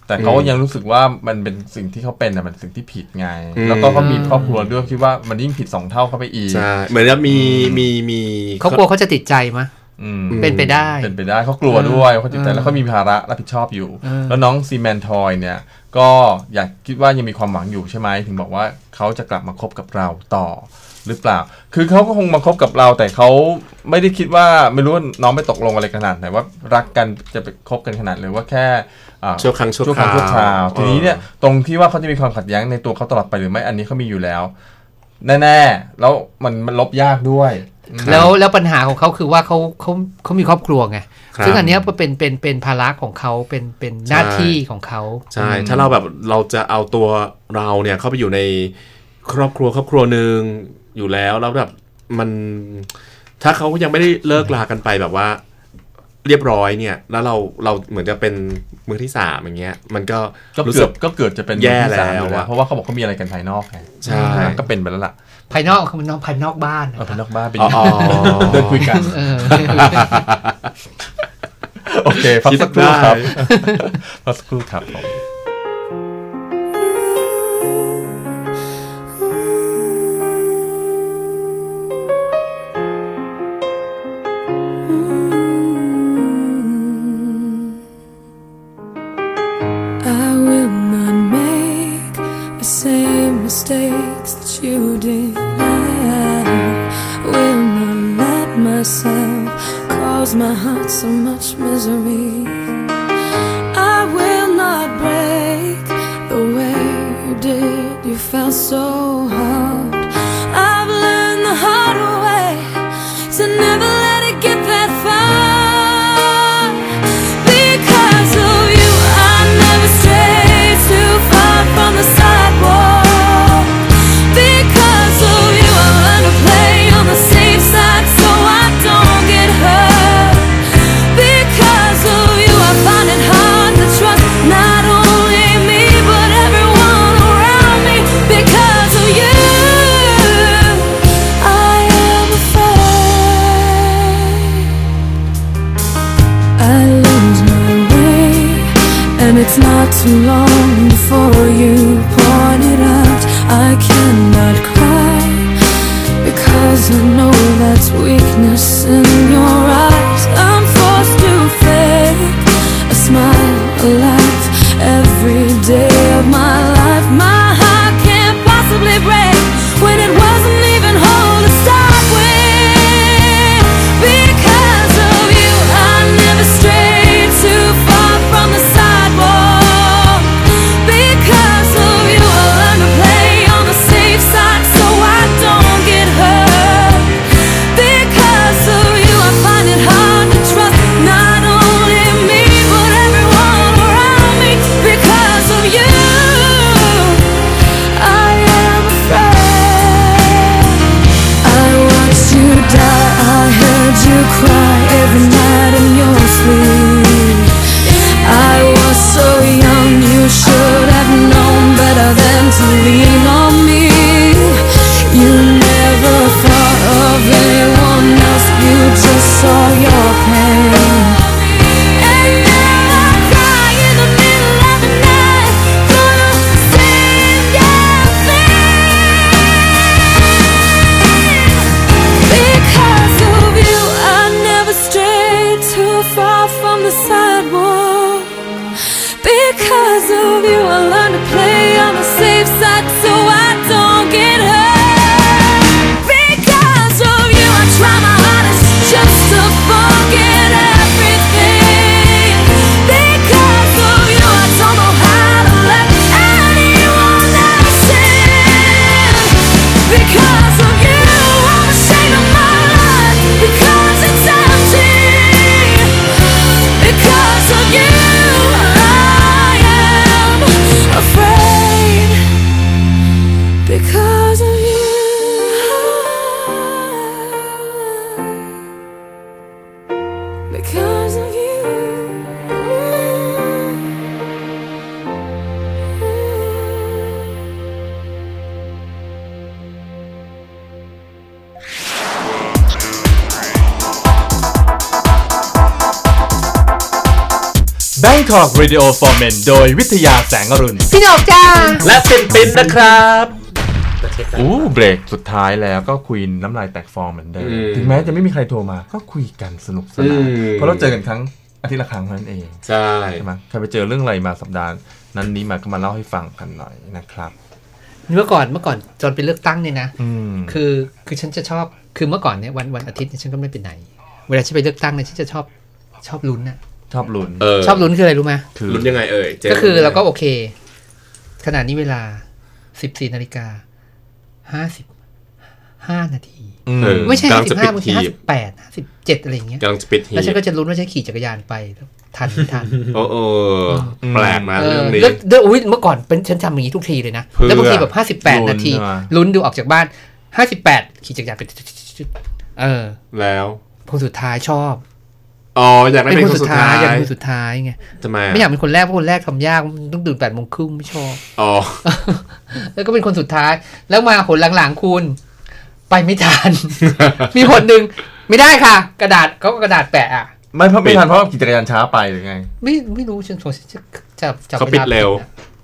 แต่เขาอืมยังรู้สึกว่ามันเป็นสิ่งที่เขาเป็นน่ะมันสิ่งที่ผิดไงอืมแล้วก็เขามีครอบครัวด้วยคิดว่ามันยิ่งผิดสองเท่าเข้าไปอีกใช่เหมือนจะมีมีมีเขากลัวเขาจะติดใจมะอืมเป็นไปได้ เป็นไปได้เขากลัวด้วยเขาจิตใจเออแล้วเขามีภาระรับผิดชอบอยู่เออแล้วน้องซีแมนทอยเนี่ย ก็อยากคิดว่ายังมีความหวังอยู่ใช่ไหมถึงบอกว่าเขาจะกลับมาคบกับเราต่อ หรือเปล่า คือเขาก็คงมาคบกับเราแต่เขาไม่ได้คิดว่าไม่รู้ว่าน้องไปตกลงอะไรขนาดไหนว่ารักกันจะไปคบกันขนาดหรือว่าแค่อ่าชั่วครั้งชั่วชั่วคครั้รางวชั่วคราวทีนี้เนี่ยตรงที่ว่าเขาจะมีความขัดแย้งในตัวเขาตลอดไปหรือไม่อันนี้เขามีอยู่แล้ว แน่ๆ แล้วมันมันลบยากด้วยแล้วแล้วปัญหาของเขาคือว่าเขาเขาเขามีครอบครัวไงครับ ซึ่งอันเนี้ยก็เป็นเป็นเป็นภาระของเขาเป็นเป็นหน้าที่ของเขา ใช่ ถ้าเราแบบเราจะเอาตัวเราเนี่ยเข้าไปอยู่ในครอบครัวครอบครัวหนึ่ง อยู่แล้วแล้วแบบมันถ้าเขายังไม่ได้เลิกลากันไปแบบว่า เรียบร้อยเนี่ย แล้วเราเราเหมือนจะเป็นมือที่สามอย่างเงี้ย มันก็ก็รู้เกืสึอกบก็เกิดจะเป็นแย่มือที่สามแล้วอยู่อะ เพราะว่าเขาบอกเขามีอะไรกันภายนอกไงใช่ ก็เป็นไปแล้วล่ะภายนอกคือมันนอกภายนอกบ้านเออนะภายนอกบ้านเป็นอ๋ออ๋อ เดินคุยกันเออ โอเคพักสักครู่ครับพักสักครู่ครับผม cause my heart so much misery. I will not break the way you did. You felt so hard. Too long Radio for Men โดยวิทยาแสงอรุณ พี่หนกจ้า และปินปินนะครับอู้เบรกสุดท้ายแล้วก็คุยน้ำลายแตกฟองเหมือนเดิมอืมถึงแม้จะไม่มีใครโทรมา ก็คุยกันสนุกสนานอืมเพราะเราเจอกันครั้งอาทิตย์ละครั้งเท่านั้นเองใช่ใช่ไหมใครไปเจอเรื่องอะไรมาสัปดาห์นั้นนี้มาก็มาเล่าให้ฟังกันหน่อยนะครับเมื่อก่อนเมื่อก่อนจนเป็นเลือกตั้งเนี่ยนะอืมคือคือฉันจะชอบคือเมื่อก่อนเนี่ยวันวันอาทิตย์เนี่ยฉันก็ไม่ไปไหน เวลาฉันไปเลือกตั้งเนี่ยฉันจะชอบชอบลุ้นอะ ชอบลุ้นเออชอบลุ้นคืออะไรรู้ไหมคือลุ้นยังไงเอ่ยเจ๊ก็คือเราก็โอเค ขนาดนี้เวลาสิบสี่นาฬิกาห้าสิบห้านาทีอืมเออไม่ใช่กำลัห้างสิจะบปิห้าดบางทีหีห้าบสิบแปดห้าสิบเจ็ดอะไรอย่างเงี้ยกำลังจะปิดหีแล้วฉันบก็จะลุ้นว่าฉันขี่จักรยานไปแล้วทันไม่ทันโอ้โอ้แปลกนะเอเรื่อองนี้แล้วแล้วอุ้ยเมื่อก่อนเป็นฉันทำอย่างนี้ทุกทีเลยนะเพื่อแล้วบางทีแบบห้าสิบแปดนาทีลุ้นใช่ไหมลุ้นดูออกจากบ้านห้าสิบแปดขี่จักรยานไปเออ แล้วคนสุดท้ายชอบ อ๋ออยากได้เป็นเป็นคคนนสุสุดดท้าท้ายยอยากเป็นคนสุดท้ายไงทำไมะไม่อยากเป็นคนแรกเพราะคนแรกทำยากมันต้องตื่นแปดโมงครึ่งไม่ชอบอ๋อแล้วก็เป็นคนสุดท้าย แล้วมาหนหลังๆคุณ ไปไม่ทัน มีผลหนึ่งไม่ได้ค่ะ กระดาษเขาก็กระดาษแปะอะไม่เพราะไม่ทันเพราะว่าขี่จักรยานช้าไปหรือไง ไม่ไม่รู้ฉันฉันจะจะจะเขาปิดเร็ว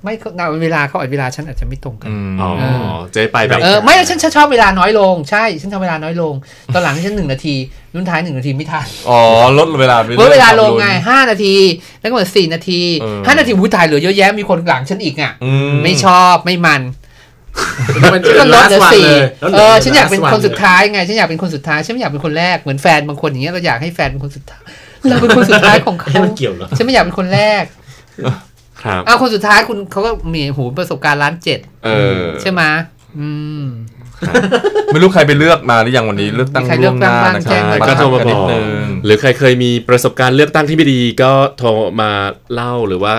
ไม่เขาเอาเวลาเขาเอาเวลาฉันอาจจะไม่ตรงกันอืมอ๋อเออเจ๊ไปแบบเออไม่ฉันฉันชอบเวลาน้อยลง ใช่ฉันทำเวลาน้อยลง ตอนหลังฉันหนึ่งนาทีรุ่นท้ายหนึ่งนาทีไม่ทันอ๋อลดเวลาไปเมื่อเวลาลงรื่อไงควมนห้านาที แล้วก็เหมือนสี่นาทีเออห้านาทีวุ้ยตายเหลือเยอะแยะมีคนหลังฉันอีกอะอืไม่ชอบไม่มันมันฉันก็ลดเหลือวันสี่เลยแล้วหเอลือฉันอยากเป็น last คน one สุดท้ายไงฉันอยากเป็นคนสุดท้ายฉันไม่อยากเป็นคนแรกเหมือนแฟนบางคนอย่างเงี้ยเราอยากให้แฟนเป็นคนสุดท้ายเราเป็นคนสุดท้ายของเขาให้มันเกี่ยวเหรอฉันไม่อยากเป็นคนแรก ครับอ้าวคนสุดท้ายคุณเขาก็มีหูประสบการณ์ล้านเจ็ดเออใช่ไหมอืมไม่รู้ใครไปเลือกมาหรือยังวันนี้เลือกตั้งมีใครเลืล่อวกงหตั้งน้าบ้างนะคแจ้รับงมาก็โทรมาทักนบนิอดกนึงหรือใครเคยมีประสบการณ์เลือกตั้งที่ไม่ดีก็โทรมาเล่าหรือว่า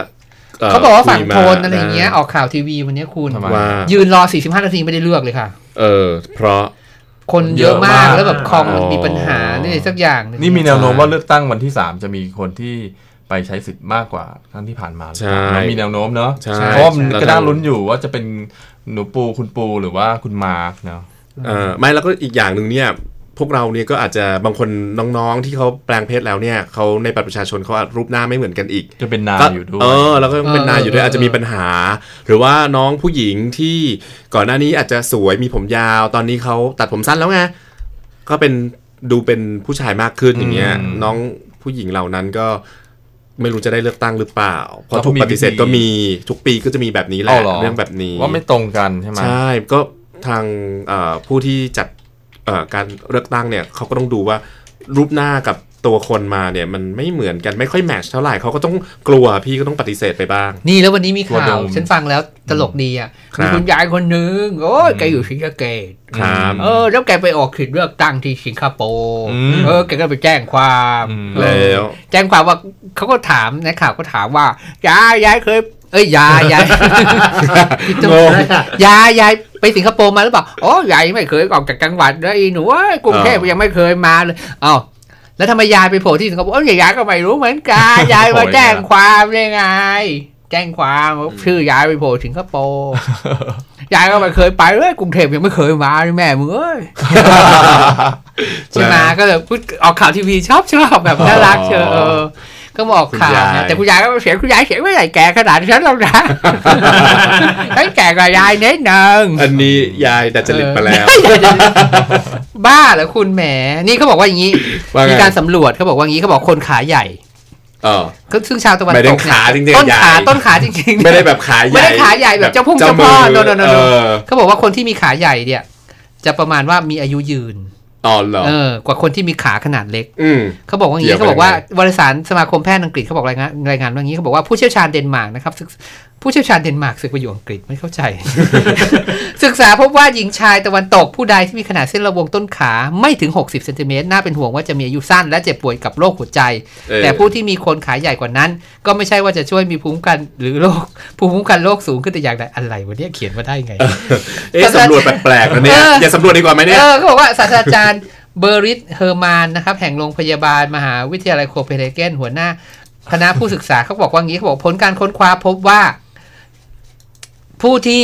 เขาบอกว่าฝั่งคุยมโพลอะไรอย่างเงี้ยได้ออกข่าวทีวีวันนี้คุณทำไมว่ายืนรอ 45 นาทีไม่ได้เลือกเลยค่ะ เออ เพราะคนเยอะมากเยอะมากแล้วแบบคอมมันอ๋อมีปัญหานี่สักอย่างหงนี่มีแนวโน้มว่าเลือกตั้งวันที่ 3 จะมีคนที่ไป ใช้สิทธิ์มากกว่าครั้งที่ผ่านมาใช่มันมีแนวโน้มเนาะใช่เพราะว่ามันแล้วก็น่าลุ้นอยู่ว่าจะเป็นหนูปูคุณปูหรือว่าคุณมาร์กเนาะเออไม่แล้วก็อีกอย่างหนึ่งเนี่ยพวกเราเนี่ยก็อาจจะบางคนน้องๆ ที่เขาแปลงเพศแล้วเนี่ยเขาในบัตรประชาชนเขาอาจรูปหน้าไม่เหมือนกันอีกจะเป็นนาก็อยู่ด้วยเออแล้วก็เป็นนายอยู่ด้วยเอออาจจะมีปัญหา หรือว่าน้องผู้หญิงที่ก่อนหน้านี้อาจจะสวยมีผมยาว ตอนนี้เขาตัดผมสั้นแล้วไงก็เป็นดูเป็นผู้ชายมากขึ้นอย่างเงี้ยอืมน้องผู้หญิงเหล่านั้นก็ ไม่รู้จะได้เลือกตั้งหรือเปล่า เพราะแล้วก็ถูกมีปฏิเสธวิธีก็มีทุกปีก็จะมีแบบนี้แหละเอาเหรอเรื่องแบบนี้ว่าไม่ตรงกันใช่ไหมใช่ก็ทางเอ่อผู้ที่จัดเอ่อการเลือกตั้งเนี่ยเขาก็ต้องดูว่ารูปหน้ากับ ตัวคนมาเนี่ยมันไม่เหมือนกันไม่ค่อยแมทช์เท่าไหร่เขาก็ต้องกลัวพี่ก็ต้องปฏิเสธไปบ้าง นี่แล้ววันนี้มีข่าตัววโดมฉันฟังแล้วตลกดีอะครับมีคุณยายคนหนึ่งโอ้ยแกอยู่สิงคโปร์ครับเออ แล้วแกไปออกสิทธิ์เลือกตั้งที่สิงคโปร์อืมเออแกก็ไปแจ้งความอืมเออแล้วแจ้งความว่าเขาก็ถามนะข่าวก็ถามว่ายายยายเคยเอ้ยยายยายงงยายยายไปสิงคโปร์มาหรือเปล่าอ๋อยายไม่เคยออกจากจังหวัดเลยหนูเอ้ยกรุงเทพอ๋อยังไม่เคยมาเลยเอ้า แล้วทำไมยายไปโผล่ที่สิงคโปร์เอ้ยยายก็ไม่รู้เหมือนกันยายมาแจ้งความได้ไง แจ้งความว่าชื่อยายไปโผล่สิงคโปร์ยายก็ไม่เคยไปเลยกรุงเทพยังไม่เคยมาเลยแม่มึงเอ้ยใช่ไหมก็เลยพูดออกข่าวทีวีชอบชอบแบบน่ารักเชียวเออ ก็บอกข่าวคุณยายนะแต่คุณยายก็เสียงคุณยายเสียงไม่ใหญ่แก่ขนาดฉันหรอกนะฉันแก่กว่ายายนิดนึงอันนี้ยายดัดจริตมาแล้ว บ้าเหรอคุณแหมนี่เขาบอกว่าอย่างนี้ว่าไงมีการสำรวจเขาบอกว่าอย่างนี้เขาบอกคนขาใหญ่เออก็ซึ่งชาวตะวันหมายถึตงกขาจริงๆต้นใหญ่ขาต้นขาจริงๆไม่ได้แบบขาใหญ่ไม่ได้ขาใหญ่แบบเจ้าพุ่งเจ้าพ่อมืโนโนโนโนเออเขาบอกว่าคนที่มีขาใหญ่เนี่ย จะประมาณว่ามีอายุยืน อ๋อเหรอเออกว่าคนที่มีขาขนาดเล็กอืมเขาบอกว่าอย่างเกี่นี้ยวเขาบอกว่ากันยังไงวารสารสมาคมแพทย์อังกฤษเขาบอกรายงานรายงานว่าอย่างนี้เขาบอกว่าผู้เชี่ยวชาญเดนมาร์กนะครับศึก ผู้เชี่ยวชาญเดนมาร์กศึกไปอยู่อังกฤษไม่เข้าใจ ศึกษาพบว่าหญิงชายตะวันตกผู้ใดที่มีขนาดเส้นระวงต้นขาไม่ถึง 60เซนติเมตรน่าเป็นห่วงว่าจะมีอายุสั้นและเจ็บป่วยกับโรคหัวใจเออแต่ผู้ที่มีคนขาใหญ่กว่านั้น ก็ไม่ใช่ว่าจะช่วยมีภูมิคุ้มกันหรือโรคภูมิคุ้มกันโรคสูงขึ้นแต่อย่างใดอะไรวะเนี่ยเขียนมาได้ไงเอ๊ะสำรวจแปลกๆนะเนี่ยเออออย่าสำรวจดีกว่าไหมเนี่ยเออเขาบอกว่าศาสตราจารย์เบอริสเฮอร์มานนะครับแห่งโรงพยาบาลมหาวิทยาลัยโคเปนเฮเกนหัวหน้าคณะผู้ศึกษาเขาบอกว่างี้เขาบอกผลการค้นคว้าพบว่า ผู้ที่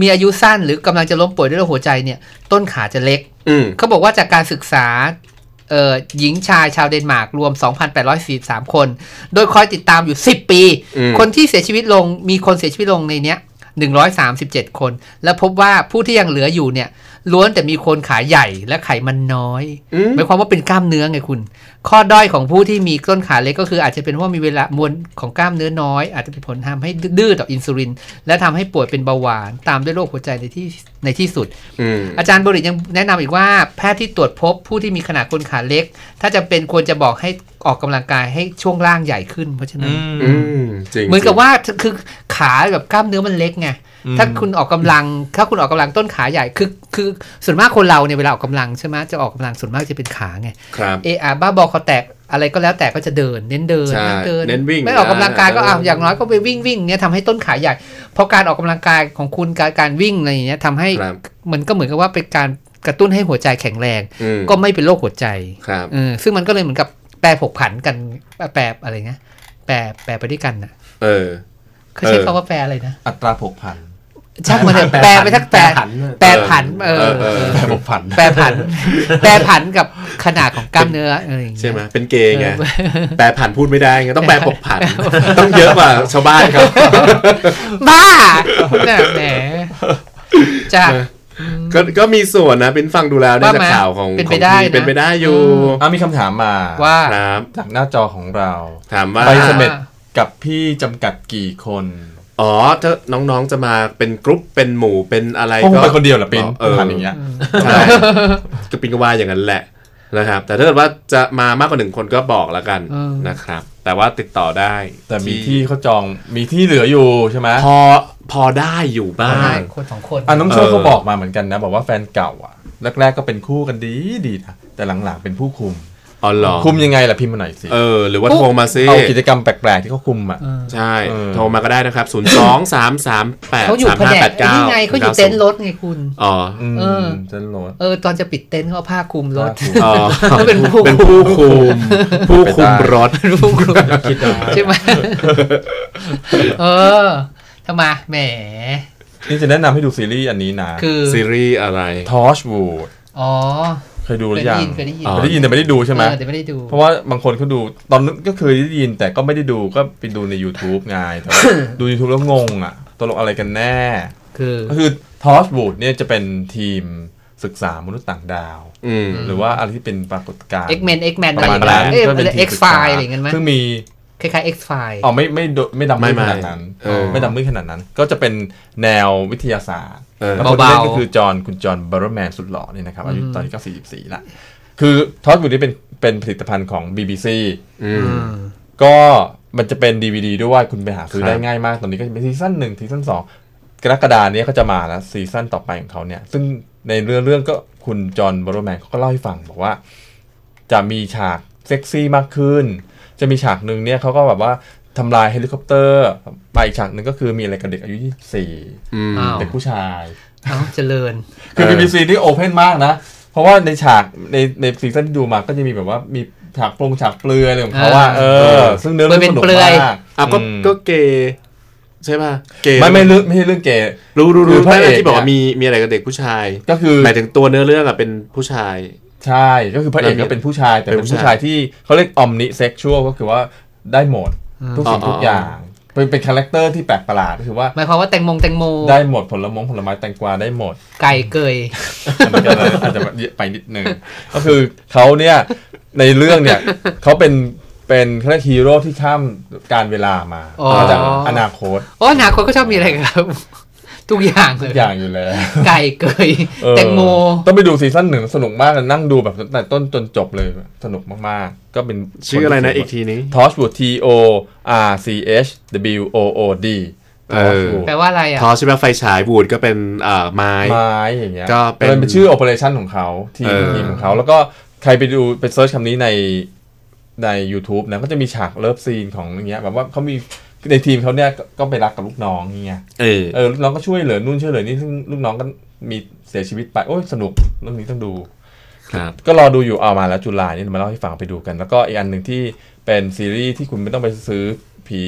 มีอายุสั้นหรือกำลังจะล้มป่วยด้วยโรคหัวใจเนี่ย ต้นขาจะเล็กอืมเขาบอกว่าจากการศึกษาเอ่อหญิงชายชาวเดนมาร์กรวม 2,843 คน โดยคอยติดตามอยู่ 10 ปีอืมคนที่เสียชีวิตลงมีคนเสียชีวิตลงในเนี้ย 137 คน และพบว่าผู้ที่ยังเหลืออยู่เนี่ย ล้วนแต่มีคนขาใหญ่และไขมันน้อยอืมหมายความว่าเป็นกล้ามเนื้อไงคุณ ข้อด้อยของผู้ที่มีต้นขาเล็กก็คืออาจจะเป็นเพราะว่ามีเวลามวลของกล้ามเนื้อน้อย อาจจะเป็นผลทำให้ดื้อต่ออินซูลิน และทำให้ป่วยเป็นเบาหวาน ตามด้วยโรคหัวใจในที่ในที่สุดอืมอาจารย์บริตยังแนะนำอีกว่าแพทย์ที่ตรวจพบผู้ที่มีขนาดคนขาเล็ก ถ้าจะเป็นควรจะบอกให้ออกกำลังกายให้ช่วงล่างใหญ่ขึ้น เพราะฉะนั้นอืมจริงเหมือนกับว่าคือขาแบบกล้ามเนื้อมันเล็กไงอืมถ้าคุณออกกำลัง ถ้าคุณออกกำลังต้นขาใหญ่ คือคือส่วนมากคนเราเนี่ยเวลาออกกำลังใช่ไหมจะออกกำลังส่วนมากจะเป็นขาไงครับเออาบ้าบอคอแตกอะไรก็แล้วแต่ก็จะเดิน เน้นเดินใช่เดินเน้นวิ่งไม่ออกกำลังกายก็เอออะอย่างน้อยก็ไปวิ่งวิ่งเนี่ยทำให้ต้นขาใหญ่เพราะการออกกำลังกายของคุณการการวิ่งอะไรอย่างเงี้ยทำให้ครับมันก็เหมือนกับว่าเป็นการกระตุ้นให้หัวใจแข็งแรงอืมก็ไม่เป็นโรคหัวใจครับเออซึ่งมันก็เลยเหมือนกับแปรผกผันกันแปรอะไรเงี้ยแปรแปรไปด้วยกันน่ะเออเขาใช้เออคำว่าแปรอะไรนะ อัตราผกผัน ช่างมันเถอะแปรไปทั้งแปรผันแปรผัน เออเออเออแปรผกผัน แปรผัน แปรผันกับขนาดของกล้ามเนื้ออะไรอย่างเงี้ยใช่ไหมเป็นเกย์ไงเออแปลผันพูดไม่ได้ไงต้องแปลปกผัน ต้องเยอะกว่าชาวบ้านครับบ้าแหมแหมจ้ะก็ก็มีส่วนนะเป็นฟังดูแล้วเนี่ยว่าไหมจากข่าวของเป็นไปของได้พี่นะเป็นไปได้อยู่อะมีคำถามมาว่าครับจากหน้าจอของเรา ถามว่าไปเสม็ดกับพี่จำกัดกี่คน อ๋อถ้าน้องๆจะมาเป็นกรุ๊ปเป็นหมู่เป็นอะไรคงก็ไปคนเดียวเหรอปินเออถามอย่างเงี้ยใช่ก็ปินก็ว่าอย่างนั้นแหละนะครับ แต่ถ้าเกิดว่าจะมามากกว่าหนึ่งคนก็บอกแล้วกันเออนะครับ แต่ว่าติดต่อได้ แต่มีที่เขาจองมีที่เหลืออยู่ใช่ไหมพอพอได้อยู่บ้างใช่คนสองคนอะน้องโชคเออเขาบอกมาเหมือนกันนะ บอกว่าแฟนเก่าอะแรกๆก็เป็นคู่กันดีดีนะแต่หลังๆเป็นผู้คุม อ๋อเหรอคุมยังไงล่ะพิมพ์มาหน่อยสิ เออ หรือว่าโทรมาซิเอากิจกรรมแปลกๆที่เขาคุมอะเออใช่เออโทรมาก็ได้นะครับ 0 2 3 3 8เขาอยู่3แผน5ก8 9นี่ไงเขาอยู่เต็นท์รถไงคุณ อ๋ออืมเออจะโหลดเออ ตอนจะปิดเต็นท์เขาเอาผ้าคลุมรถอ๋อเขาเป็นผู้เป็นผู้คุม ผู้คุมรถเป็นผู้คลุมคิดเอาใช่ไหมเออทำไมแหม นี่จะแนะนำให้ดูซีรีส์อันนี้นะ คือซีรีส์อะไร Torchwood อ๋อ เคยดูหเครืยอได้ยังยินเคยได้ยินอ๋อเคยได้ยินแต่ไม่ได้ดูใช่ไหมเออแต่ไม่ได้ดูเพราะว่าบางคนเขาดูตอนนั้นก็เคยได้ยินแต่ก็ไม่ได้ดูก็ไปดูใน YouTube ไงแต่ว่าดู YouTube แล้วงงอะตกลงอะไรกันแน่ คือก็คือ Torchwood เนี่ยจะเป็นทีมศึกษามนุษย์ต่างดาวอืมหรือว่าอะไรที่เป็นปรากฏการณ์ X-Men X-Men ประมาณอะไรนั้นเอ้ยก็เป็นทีม X ศึกษา File อะไรอย่างเงี้ยไหมซึ่งมีคล้ายๆ X File อ๋อไม่ไม่โดไม่ดำมืดไม่ไม่ขนาดนั้นเออไม่ดำมืดขนาดนั้น ก็จะเป็นแนววิทยาศาสตร์ เออแล้วคนที่เล่นเบาๆก็คือจอห์นคุณจอห์นบารแมนสุดหล่อนี่นะครับอายุตอนนี้ก็44ละคือ Torchwood นี่เป็นเป็นผลิตภัณฑ์ของ BBC อืมก็มันจะเป็น DVD ด้วยคุณไปหาซื้อครับได้ง่ายมาก ตอนนี้ก็จะเป็น season หนึ่ง season สองกรกฎาเนี้ยเขาจะมาแล้ว season ต่อไปของเขาเนี่ย ซึ่งในเรื่องเรื่องก็คุณจอห์นบารแมนเขาก็เล่าให้ฟังบอกว่า จะมีฉากเซ็กซี่มากขึ้น จะมีฉากหนึ่งเนี่ยเขาก็แบบว่า ทำลายเฮลิคอปเตอร์มาอีกฉากหนึ่งก็คือมีอะไรกับเด็กอายุ24อืมอ้าวเด็กผู้ชายเอ้าเจริญ คือเออ BBC นี่โอเพนมากนะ เพราะว่าในฉากในในซีซั่นที่ดูมาก็จะมีแบบว่ามีฉากโปรงฉากเปลือยอะไรของเขาว่าอ่าเออ ซึ่งเนื้อเรื่องมันเป็นสนุกเปลือยมากอะก็อืมก็เกย์ใช่ป่ะเกย์ไม่ไม่เรื่องไม่ใช่เรื่องเกย์รู้รู้คืรู้อพระเอกที่บอกว่าเนี่ยมีมีอะไรกับเด็กผู้ชาย ก็คือหมายถึงตัวเนื้อเรื่องอะเป็นผู้ชาย ใช่ก็คือพระเอกแล้วมีก็เป็นผู้ชายแต่เป็นเป็นผู้ผู้ชายชายที่เขาเรียกอมนิเซ็กชวลก็คือว่าได้หมด ทุกสิ่งอ๋อทุกอย่างเป็นเป็น character ที่แปลกประหลาดก็คือว่าหมายความว่าแตงโมงแตงโมได้หมดผลมงผลไม้แตงกวาได้หมด ไก่เกยอันนี้ก็อาจจะเยอะไปนิดนึงก็คือเขาเนี่ยในเรื่องเนี่ยเขาเป็นเป็นเขาเรียกฮีโร่ที่ข้ามกาลเวลามาอ๋อมาจากอนาคตอ๋ออนาคตก็ชอบมีอะไรครับ ทุกอย่างเลทุกอย่างอยู่แล้ว ไก่เกยเออแตงโม ต้องไปดู season หนึ่งสนุกมากเลยนั่งดูแบบตั้งแต่ต้นจนจบเลยสนุกมากๆ ก็เป็นชื่ออะไรนะอีกทีนี้ Torchwood T O R C H W O O D เออแปลว่าอะไรอะทอใช่ไหมไฟฉาย wood ก็เป็นเอ่อไม้ไม้อย่างเงี้ยก็เป็นเป็นชื่อ operation ของเขาทีมเออทีมของเขาแล้วก็ใครไปดูไป search คำนี้ในใน YouTube นะก็จะมีฉาก love scene ของอย่างเงี้ยแบบว่าเขามี ในทีมเขาเนี่ยก็ก็ไปรักกับลูกน้องอย่างเงี้ยเออเออลูกน้องก็ช่วยเหลือนู่นช่วยเหลือนี่ซึ่งลูกน้องก็มีเสียชีวิตไปโอ้ยสนุกเรื่องนี้ต้องดูครับก็รอดูอยู่เอามาแล้ว July นี่มาเล่าให้ฟังไปดูกัน แล้วก็อีกอันหนึ่งที่เป็นซีรีส์ที่คุณไม่ต้องไปซื้อผี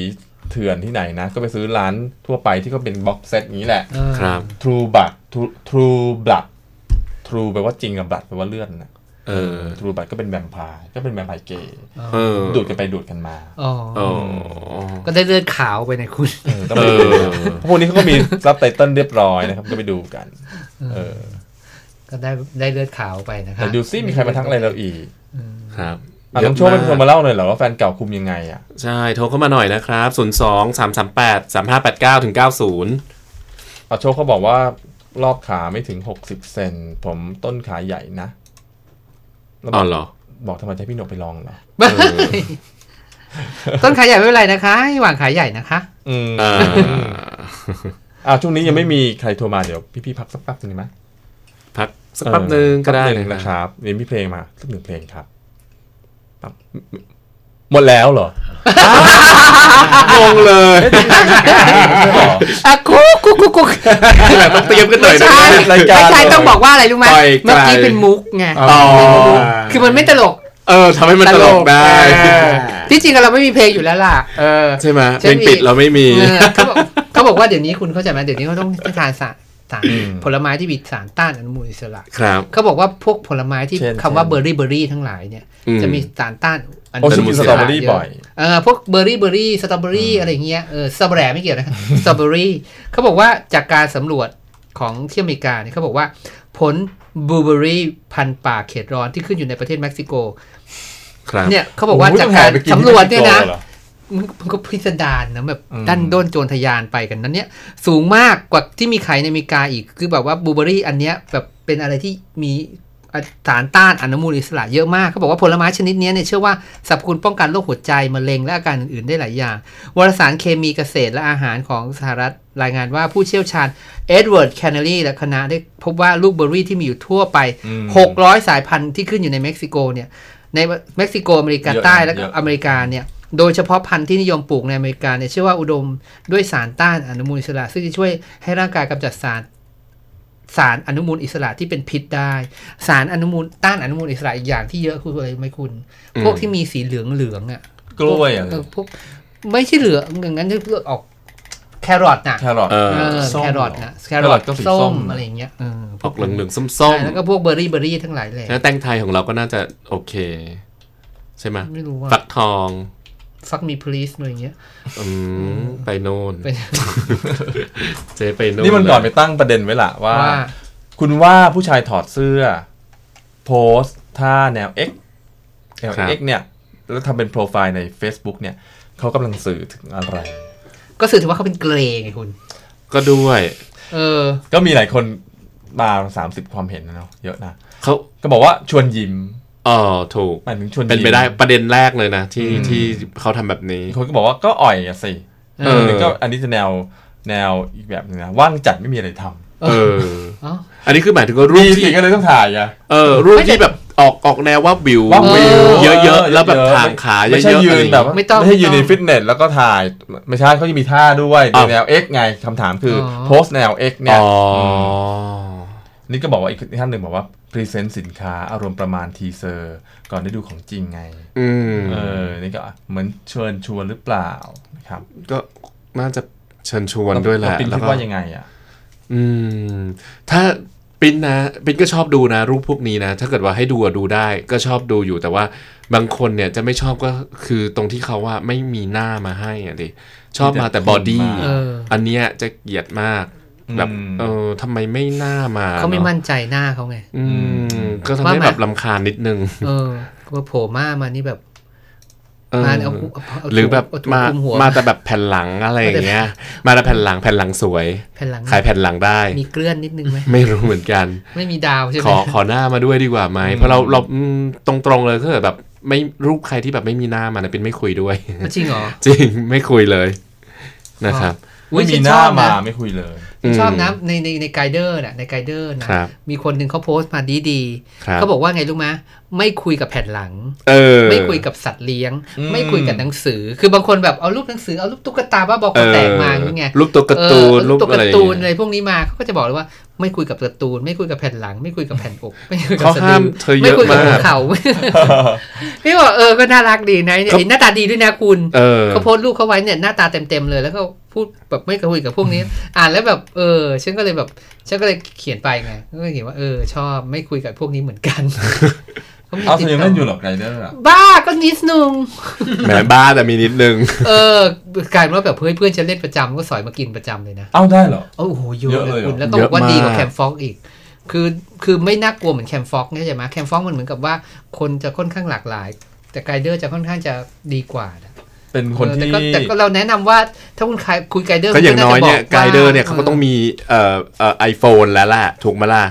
เถื่อนที่ไหนนะ ก็ไปซื้อร้านทั่วไปที่ก็เป็น box set นี้แหละเออครับ True Blood True True Blood True แปลว่าจริงกับ Blood แปลว่าเลือดนะ เออ True Blood ก็เป็นแวมไพร์ก็เป็นแวมไพร์เกย์เออดูดกันไปดูดกันมาอ๋ออ๋อก็ได้เลือดขาวไปในคุณเออต้องไปดูเพราะพวกนี้เขาก็มีซับไตเติลเรียบร้อยนะครับก็ไปดูกัน เออ ก็ได้ได้เลือดขาวไปนะครัแต่ดูซิมีใครมาทักอะไรเราอีกครับอะน้องโชคเป็นคนมาเล่าหน่อยเหรอว่าแฟนเก่าคุมยังไงอะใช่โทรเข้ามาหน่อยนะครับ0 2 3 3 8 3 5 8 9ถึง90อาโชคเขาบอกว่ารอบขาไม่ถึงหกสิบเซนผมต้นขาใหญ่นะแล้วบ อ๋ออกเหรอ บอกทำไมจะให้พี่หนกไปลองเหรอต้นขายใหญ่ไม่เป็นไรนะคะให้วางขายใหญ่นะคะ อืมอ่าอ่าช่วงนี้ยังไม่มีใครโทรมาเดี๋ยวพี่ๆพักสักแป๊บหนึงไหมพักสักแป๊บหนึ่งก็ได้แป๊บหเลนึ่ยงนะนะคครับรับเรียนพี่เพลงมาสักหนึ่งเพลงครับปั๊บ หมดแล้วเหรอ งงเลยอะกุ๊กกุ๊กกุ๊กกุ๊กต้องเตรียมกันหน่อยไม่นะใช่รายการไม่ใช่ต้องบอกว่าอะไรรู้ไหมปล่อยไกล เมื่อกี้เป็นมุกไงอ๋อคือมันไม่ตลก เออทำให้มันตลกได้ที่จริงเราไม่มีเพลงอยู่แล้วล่ะ เออ ใช่ไหมใช่เพลงปิดเราไม่มี เออเขาบอกเขาบอกว่าเดี๋ยวนี้คุณเข้าใจไหมเดี๋ยวนี้เขาต้องทานสาร สารผลไม้ที่มีสารต้านอนุมูลอิสระครับเขาบอกว่าพวกผลไม้ที่เช่นคำว่าเช่นเบอร์รี่เบอร์รี่ทั้งหลายเนี่ยอืมจะมีสารต้านอนุโอ้ฉันกินสตรอเบอรี่บ่อยอะเออพวกเบอร์รี่เบอร์รี่สตรอเบอรี่อะไรเงี้ยเออสตรอเบอรี่ไม่เกี่ยวนะครับสตรอเบอรี่เขาบอกว่าจากการสำรวจของที่อเมริกาเนี่ยเขาบอกว่า ผลบลูเบอร์รี่พันธุ์ป่าเขตร้อนที่ขึ้นอยู่ในประเทศเม็กซิโกครับเนี่ยเขาบอกว่าโอ้โหจากการต้องหาไปกินสำรวจเนี่ยนะที่เม็กซิโกเหรอมันมันก็พิสดารนะแบบอืมดันด้นโจรทะยานไปกันนั้นเนี่ยสูงมากกว่าที่มีขายในอเมริกาอีก คือแบบว่าบลูเบอร์รี่อันเนี้ยแบบเป็นอะไรที่มีสารต้านอนุมูลอิสระเยอะมากเขาบอกว่าผลไม้ชนิดเนี้ยเนี่ยเชื่อว่าสรรพคุณป้องกันโรคหัวใจมะเร็งและอาการอื่นๆได้หลายอย่าง วารสารเคมีเกษตรและอาหารของสหรัฐรายงานว่าผู้เชี่ยวชาญเอ็ดเวิร์ดแคนเนลลีและคณะได้พบว่าลูกเบอร์รี่ที่มีอยู่ทั่วไปอืม600 สายพันธุ์ที่ขึ้นอยู่ในเม็กซิโกเนี่ยในเม็กซิโกอเมริกาเยอะนะใต้และก็เยอะอเมริกาเนี่ย โดยเฉพาะพันธุ์ที่นิยมปลูกในอเมริกาเนี่ยเชื่อว่าอุดมด้วยสารต้านอนุมูลอิสระ ซึ่งจะช่วยให้ร่างกายกำจัดสารสารอนุมูลอิสระที่เป็นพิษได้ สารอนุมูลต้านอนุมูลอิสระอีกอย่างที่เยอะคืออะไรรู้ไหมคุณ พวกที่มีสีเหลืองเหลืองๆอะกล้วยอะเออพวกไม่ใช่เหลืองอย่างนั้นจะเลือกออกแครอทน่ะแครอทเออเออส้มแครอทนะแคแครรออททก็สีส้ส้มมอะไรอย่างเงี้ยเออออกเหลืองๆส้มใช่แล้วก็พวกเบอร์รี่เบอร์รี่ทั้งหลายแหละๆแล้วแตงไทยของเราก็น่าจะโอเค ใช่ไหมไม่รู้ว่าฟักทอง ฟักมี please อะไรอย่างเงี้ยอืมไปโน่นไปเจ๊ไปโน่นนี่มันก่อนเลไปยตั้งประเด็นไว้ละว่าว่า คุณว่าผู้ชายถอดเสื้อ โพสต์ท่าแนว X แนว X เนี่ย แล้วทำเป็นโปรไฟล์ใน Facebook เนี่ย เขากำลังสื่อถึงอะไร ก็สื่อถึงว่าเขาเป็นเกรย์ไงคุณ ก็ด้วย เออ ก็มีหลายคนมาสามสิบความเห็นนะเนาะเยอะนะเขาก็บอกว่าชวนยิ้ม อ๋อถูกหมายถึงชวนยิ้มเป็นไปได้ประเด็นแรกเลยนะ ที่อืมที่เขาทำแบบนี้มีคนก็บอกว่าก็อ่อยอะสิเออนนี้ก็อันนี้จะแนวแนวอีกแบบหนึงนะว่างจัดไม่มีอะไรทำเออเอ้าอันนี้คือหมายถึงว่ารูมีปสิที่ก็เลยต้องถ่ายอะเออรูปที่แบบออกออกแนวว่าวิวว่าวิวเยอะๆแล้วแบบเยอะๆทางขาเยไม่อะๆใช่ยือะไรนอย่างแบบเงี้ยว่าไม่ต้องไม่ใช่ยืนไม่ในต้องฟิตเนสแล้วก็ถ่ายไม่ใช่เขาจะมีท่าด้วยอ้าวแนว X ไงคำถามคือออโพสแนว X เนี่ยอ๋ออ นี่ก็บอกว่าอีกท่านหนึ่งบอกว่าพรีเซนต์สินค้าอารมณ์ประมาณทีเซอร์ ก่อนได้ดูของจริงไงอืมเออ นี่ก็เหมือนเชิญชวนหรือเปล่านะครับ ก็น่าจะเชิญชวนด้วยแหละปินแล้วคิดก็ว่ายังไงอะ อืม ถ้าปินนะปินก็ชอบดูนะ รูปพวกนี้นะ ถ้าเกิดว่าให้ดูอะดูได้ ก็ชอบดูอยู่แต่ว่าบางคนเนี่ยจะไม่ชอบก็คือตรงที่เขาว่าไม่มีหน้ามาให้อะดิชอบมาแต่ body เอออันเนี้ยจะเกลียดมาก แบบอืมเออทำไมไม่หน้ามาเขาไม่นอะมั่นใจหน้าเขาไง อืมก็ทำว่าให้ไหมแบบรำคาญนิดนึง เออพอโผล่มามานี่แบบเออมาเอาเาเาหรือแบบเถุงมาคลุหัวมาแต่แบบแผ่นหลังอะไรอย่างเงี้ย มาแต่แผ่นหลังแผ่นหลังสวยแผ่นหลังขายแผ่นหลังได้ มีเกลื่อนนิดนึงไหมไม่รู้เหมือนกัน ไม่มีดาวใช่ไหขมอขอหน้ามาด้วยดีกว่าไหมเพราะเราเราอืมตรงๆเลยถ้าเกิดแบบไม่รูปใครที่แบบไม่มีหน้ามันเป็นไม่คุยด้วยจริงเหรอจริงไม่คุยเลยนะครับอุ๊ยไม่มีฉันหชน้าอบมานะไม่คุยเลยฉัน ชอบอืมนะในในในไกด์เดอร์น่ะในไกด์เดอร์นะครับมีคนหนึ่งเขาโพสต์มาดีดีครับเขาบอกว่าไงรู้ไหม ไม่คุยกับแผ่นหลังเออไม่คุยกับสัตว์เลี้ยงอืมไม่คุยกับหนังสือ คือบางคนแบบเอารูปหนังสือเอารูปตุ๊กตาบ้าบอคอแตกมาอย่างเงี้ยรูปตัวการ์ตูนเออรูปตุ๊กอะไรการ์ตูนอะไรพวกนี้มาเขาก็จะบอกเลยว่าไม่คุยกับการ์ตูน ไม่คุยกับแผ่นหลัง ไม่คุยกับแผ่นอกไม่คุยกับเขาสะห้าดืมอเธอเยไม่อะคุยกับมาหัวกเข่าพี่บอกเออก็น่ารักดีนะไอ้หน้าตาดีด้วยนะคุณเออเขาโพสต์รูปเขาไว้เนี่ยหน้าตาเต็มๆเลยแล้วก็พูดแบบไม่คุยกับพวกนี้ อ่านแล้วแบบเออฉันก็เลยแบบฉันก็เลยเขียนไปไงก็เลยเขียนว่าเออชอบไม่คุยกับพวกนี้เหมือนกัน เขามีเอาติเธดอยังต่เล่นอยู่เหรอไรเดอร์อะบ้าก็นิดนึงแหมบ้าแต่มีนิดนึง เออกลายเป็นว่าแบบเพื่อนเพื่อนจะเล่นประจำก็สอยมากินประจำเลยนะ เอ้าได้เหรอโอ้โหเยเยอะอะเลเลยยเหรอคุณแล้วต้องบอกว่าเยอะมากดีกว่าแคมฟ็อกอีก คือคือไม่น่ากลัวเหมือนแคมฟ็อกเนี่ยใช่ไหมแคมฟ็อกมันเหมือนกับว่าคนจะค่อนข้างหลากหลาย แต่ไกด์เดอร์จะค่อนข้างจะดีกว่านะเป็นคนเออแต่ที่ก็แต่ก็เราแนะนำว่าถ้าคุณใครคุยไกด์เดอร์ก็อย่างน้อยเนี่ยคุณไกจะบด์เดอร์เนี่ยเขาก็ต้องมีเอ่อเอ่อไอโฟนแล้วล่ะถูกไหมล่ะ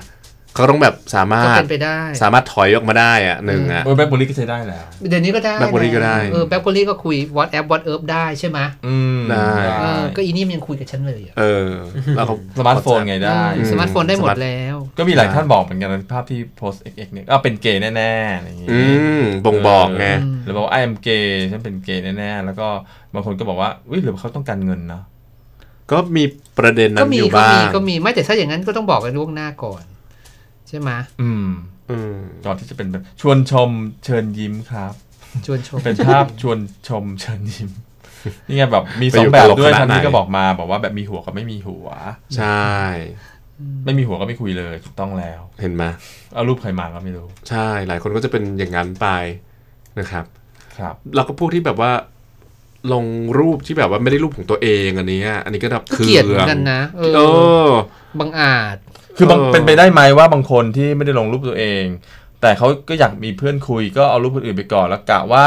เขาต้องแบบสามารก็ถเป็นไปได้ สามารถถอยออกมาได้อะหนึ่งอะโอ้ยแบ็คโบลี่ก็ใช้ได้แล้ว เดี๋ยวนี้ก็ได้ BlackBerry ก็ได้เออแบ็คเบอรี่ก็คุย WhatsApp WhatsApp ได้ใช่ไหมอืมได้เออก็อีนี่มันยังคุยกับฉันเลยอะเออแล้วเขาสมาร์ทโฟนไงได้อืมสมาร์ทโฟนได้หมดสมาร์ทแล้ว ก็มีหลายท่านบอกเหมือนกันนะภาพที่โพสต์ XX เนี่ยก็เป็นเกย์แน่ๆอะไรอย่างงี้อืมบ่งบอกไงอืมหรือบอกว่า I am gay ฉันเป็นเกย์แน่ๆแล้วก็บางคนก็บอกว่าอุ้ยหรือว่าเขาต้องการเงินเนาะก็มีประเด็นนั้ก็นมีอยู่ก็บ้ามีงก็มีไม่แต่ถ้าอย่างนั้นก็ต้องบอกกันล่วงหน้าก่อน ใช่ไหมอืมอืมก่อนที่จะเป็นแบบชวนชมเชิญยิ้มครับ ชวนชมเป็นภาพชวนชมเชิญยิ้มนี่ไงแบบมีไปสอองยู่แบบตลกด้วยขนาดท่านนี้ไหนก็บอกมาบอกว่าแบบมีหัวกับไม่มีหัว ใช่ ไม่มีหัวก็ไม่คุยเลยถูกต้องแล้ว เห็นไหมเอารูปใครมาก็ไม่รู้ ใช่ หลายคนก็จะเป็นอย่างนั้นไปนะครับ ครับแล้วก็พวกที่แบบว่าลงรูปที่แบบว่าไม่ได้รูปของตัวเองอันเนี้ยอันนี้ก็แบบก็เกลียดเหมือนกันนะเออเออบังอาจ คือบางเออเป็นไปได้ไหมว่าบางคนที่ไม่ได้ลงรูปตัวเอง แต่เขาก็อยากมีเพื่อนคุยก็เอารูปคนอื่นไปก่อนแล้วกะว่า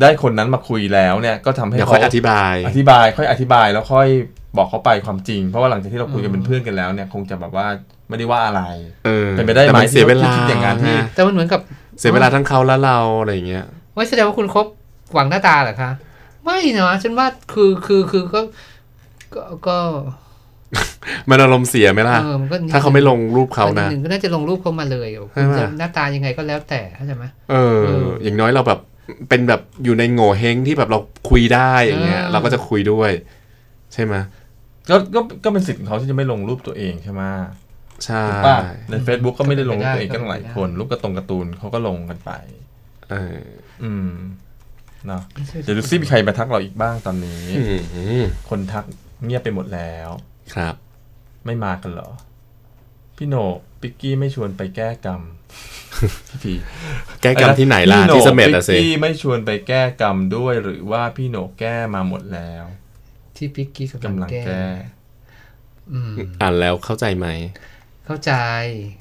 ได้คนนั้นมาคุยแล้วเนี่ยก็ทำให้เดี๋ยวเขาค่อยอธิบาย อธิบายค่อยอธิบายแล้วค่อยบอกเขาไปความจริง เพราะว่าหลังจากที่เราคุยกันเป็นเพื่อนกันแล้วเนี่ยคงจะแบบว่าไม่ได้ว่าอะไรเออเป็นไปได้ไหมแต่นเสียเวลาที่คิดอย่างนั้นที่ไงแต่มันเหมือนกับเสียเวลาทั้งเขาและเราอะไรอย่างเงี้ยว่าแสดงว่าคุณคบหวังหน้าตาเหรอคะ ไม่นะฉันว่าคือคือคือก็ก็ก็ มันอารมณ์เสียไหมล่ะเออมันก็นิดถ้าเขาไม่ลงรูปเขาก็ดนะหนึ่งก็น่าจะลงรูปเขามาเลยใช่คุณไหมจะหน้าตายังไงก็แล้วแต่เข้าใจไหมเออเออ อย่างน้อยเราแบบเป็นแบบอยู่ในโง่เฮงที่แบบเราคุยได้อย่างเงี้ยเออเราก็จะคุยด้วย ใช่ไหมก็ก็ก็เป็นสิทธิ์ของเขาที่จะไม่ลงรูปตัวเองใช่ไหมใช่ถูกป่ะใน Facebook ก็ไม่ได้ลงรูปตัวเองกันหลายคนรูปกระตรงการ์ตูนเขาก็ลงกันไป เออ อืมเนาะเดี๋ยวดูซิมีใครมาทักเราอีกบ้างตอนนี้อืมคนทักเงียบไปหมดแล้ว ครับ ไม่มากันเหรอ พี่โหนกปิกกี้ไม่ชวนไปแก้กรรมพี่พีแก้กรรมที่ไหนล่ะพี่โหนที่กเสม็ดปิอะกสิกี้ไม่ชวนไปแก้กรรมด้วยหรือว่าพี่โหนกแก้มาหมดแล้ว ที่พิกกี้กำกำลัลังงแก้แก้อืมอ่านแล้วเข้าใจไหม เข้าใจ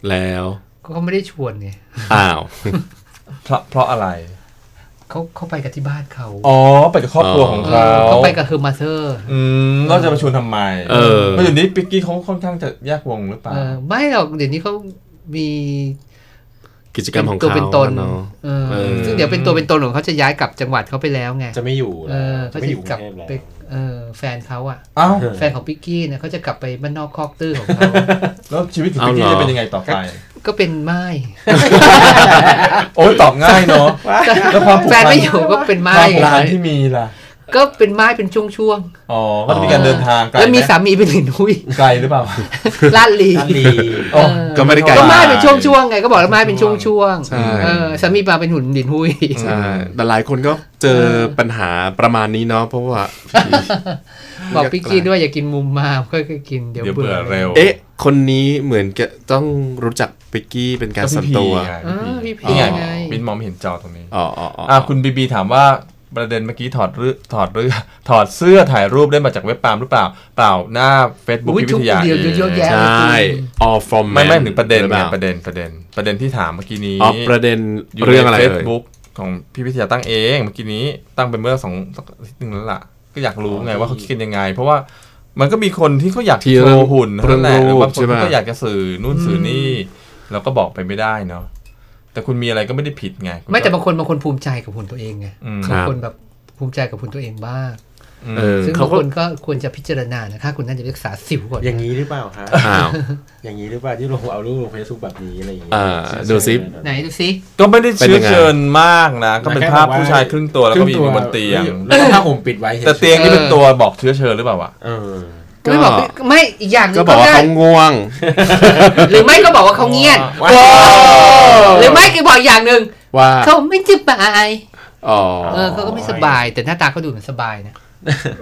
แล้ว ก็เขาไม่ได้ชวนไงอ้าวเพราะเพราะอะไร เขาเขาไปกับที่บ้านเขาอ๋อ ไปกับครอบครัวของเอเขาอเขาไปกับเฮอร์มาเธอร์ อืมเราจะมาชวนทำไมเออเพราะอยู่นี้ปิกกี้เขาค่อนข้างจะแยกวงหรือเปล่าเออไม่หรอกเดี๋ยวนี้เขามีกิจกรรมของตัวเขาเป็นตนอะเนาะเออเออซึ่งเดี๋ยวเป็นตัวเป็นตนของเขาจะย้ายกลับจังหวัดเขาไปแล้วไง จะไม่อยู่เออจะเขาไม่จะอยู่กรุกลังบเทพแล้วไปเออแฟนเขาอะอ้าวแฟนของปิกกี้เนี่ยเขาจะกลับไปบ้านนอกคอกตื้อของเขาแล้วชีวิตของเอาปิกกี้เหรอจะเป็นยังไงต่อไป ก็เป็นไม้โอ้ยตอบง่ายเนาะแล้วความผูกแฟพันไม่อยู่ก็เป็นคไม้วามผูกพันที่มีล่ะ ก็เป็นไม้เป็นช่วงอ๋อก็จะมีการเดินทางไกลๆแล้วมีไหมสามีเป็นหลินหุยไกลหรือเปล่าลาดลีท่านลีอ๋อก็ไม่ได้ไกลก็ไม้เป็นช่วงๆไงก็บอกแล้วไม้เป็นช่วงใช่ๆเออสามีมาเป็นหุ่นหลินหุยใช่แต่หลายคนก็เจอปัญหาประมาณนี้เนาะเพราะว่าบอกปิกกี้ด้วยอย่ากินมุมมากค่อยๆกินเดี๋ยวเดี๋ยวเบื่เบื่ออเร็ว เอ๊ะ คนนี้เหมือนจะต้องรู้จัก ปิกกี้เป็นการก็ส่วนพี่ตัวไงเออพี่พีนี่ไงไงบินมองไม่เห็นจอตรงนี้อ๋ออ๋ออ๋ออะคุณบีบีถามว่าประเด็นเมื่อกี้ถอดเรือถอดเรือถอดเสื้อถ่ายรูปได้มาจากเว็บปาล์มหรือเปล่า เปล่าหน้า Facebook อุ๊ยพิวิทยาทุกเดียวเยอะแยะใช่ all from ไม่ไม่ man ถึงประเด็นหรือไงเปล่าประเด็นประเด็น ประเด็นที่ถามเมื่อกี้นี้อ๋อประเด็นอยู่เรื่องอะไรในเอ่ย Facebook ของพี่วิทยาตั้งเองเมื่อกี้นี้ตั้งไปเมื่อสองสักอาทิตย์หนึงแล้วล่ะ ก็อยากรู้ไงว่าเขาคิดกันยังไง เพราะว่ามันก็มีคนที่เขาอยากที่โชเรื่องว์หุ่นเรื่องนั่นแหละหรือว่ารูปคนใช่ไหมที่ก็อยากจะสื่อนู่นสื่อนี่ เราก็บอกไปไม่ได้เนาะแต่คุณมีอะไรก็ไม่ได้ผิดไงคุณไม่แต่ก็บางคนบางคนภูมิใจกับหุ่นตัวเองไงอืมครับบางคนแบบภูมิใจกับหุ่นตัวเองบ้างอืมเออซึ่งเขาบางก็คนก็ควรจะพิจารณานะคะคุณน่าจะรักษาสิวก่อนอย่างนี้หรือเปล่าคะอ้าวอย่างนี้หรือเปล่าที่ลงเอารูปลงเฟซบุ๊กแบบนี้อะไรอย่างเงี้ยอ่าดูซิไหนดูซิก็ไม่ได้เป็นเชื้ยัองไงเชิญมากนะ ก็เป็นภาพผู้ชายครึ่งตัวแล้วก็มีอยู่บนเตียงแล้วก็ผ้าห่มปิดไว้ฉๆแต่เตียงนี่เป็นตัวบอกเชื้อเชิญหรือเปล่าวะเออ ก็ไม่บอกไม่อีกอย่างหนึก็งบอกว่าได้เขาง่วง หรือไม่ก็บอกว่าเขาเงียบว้าวหรือไม่ก็บอกอีกอย่างหนึ่งว่าเขาไม่สบายอ๋อเออเขาก็ไม่สบาย แต่หน้าตาเขาดูเหมือนสบายนะ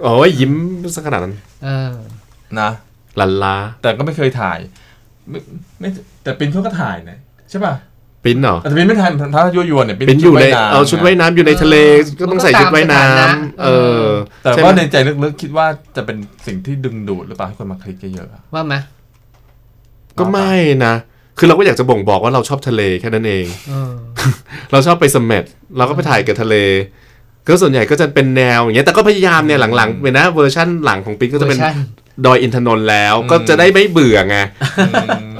โอ้ยยิ้มสักขนาดนั้น เออนะลันลาแต่ก็ไม่เคยถ่าย ไม่ไม่แต่ปินเขาก็ถ่ายนะใช่ป่ะ ปิ้นเหรออาจจะเป็นไม่ทันถ้ายั่วยวนเนี่ยปิ้นอยู่ในชุดว่ำเอาชุดว่ายน้ำอยู่ในทะเลก็ต้องใส่ชุดว่ายน้มันก็ตามสถานะำเออ แต่ใช่ว่าไหมในใจลึกๆคิดว่าจะเป็นสิ่งที่ดึงดูดหรือเปล่าให้คนมาคลิกเยอะๆอะว่าไหมก็ไม่นะคือเราก็อยากจะบ่งบอกว่าเราชอบทะเลแค่นั้นเองเออเราชอบไปเสมเม็ดเราก็ไปถ่ายกับทะเลก็ส่วนใหญ่ก็จะเป็นแนวอย่างเงี้ยแต่ก็พยายามเนี่ยหลังๆเป็นนะเวอร์ชั่นหลังของปิ๊กก็จะเป็นวอร์ชั ดอยอินทนนท์แล้วก็จะได้ไม่เบื่อไง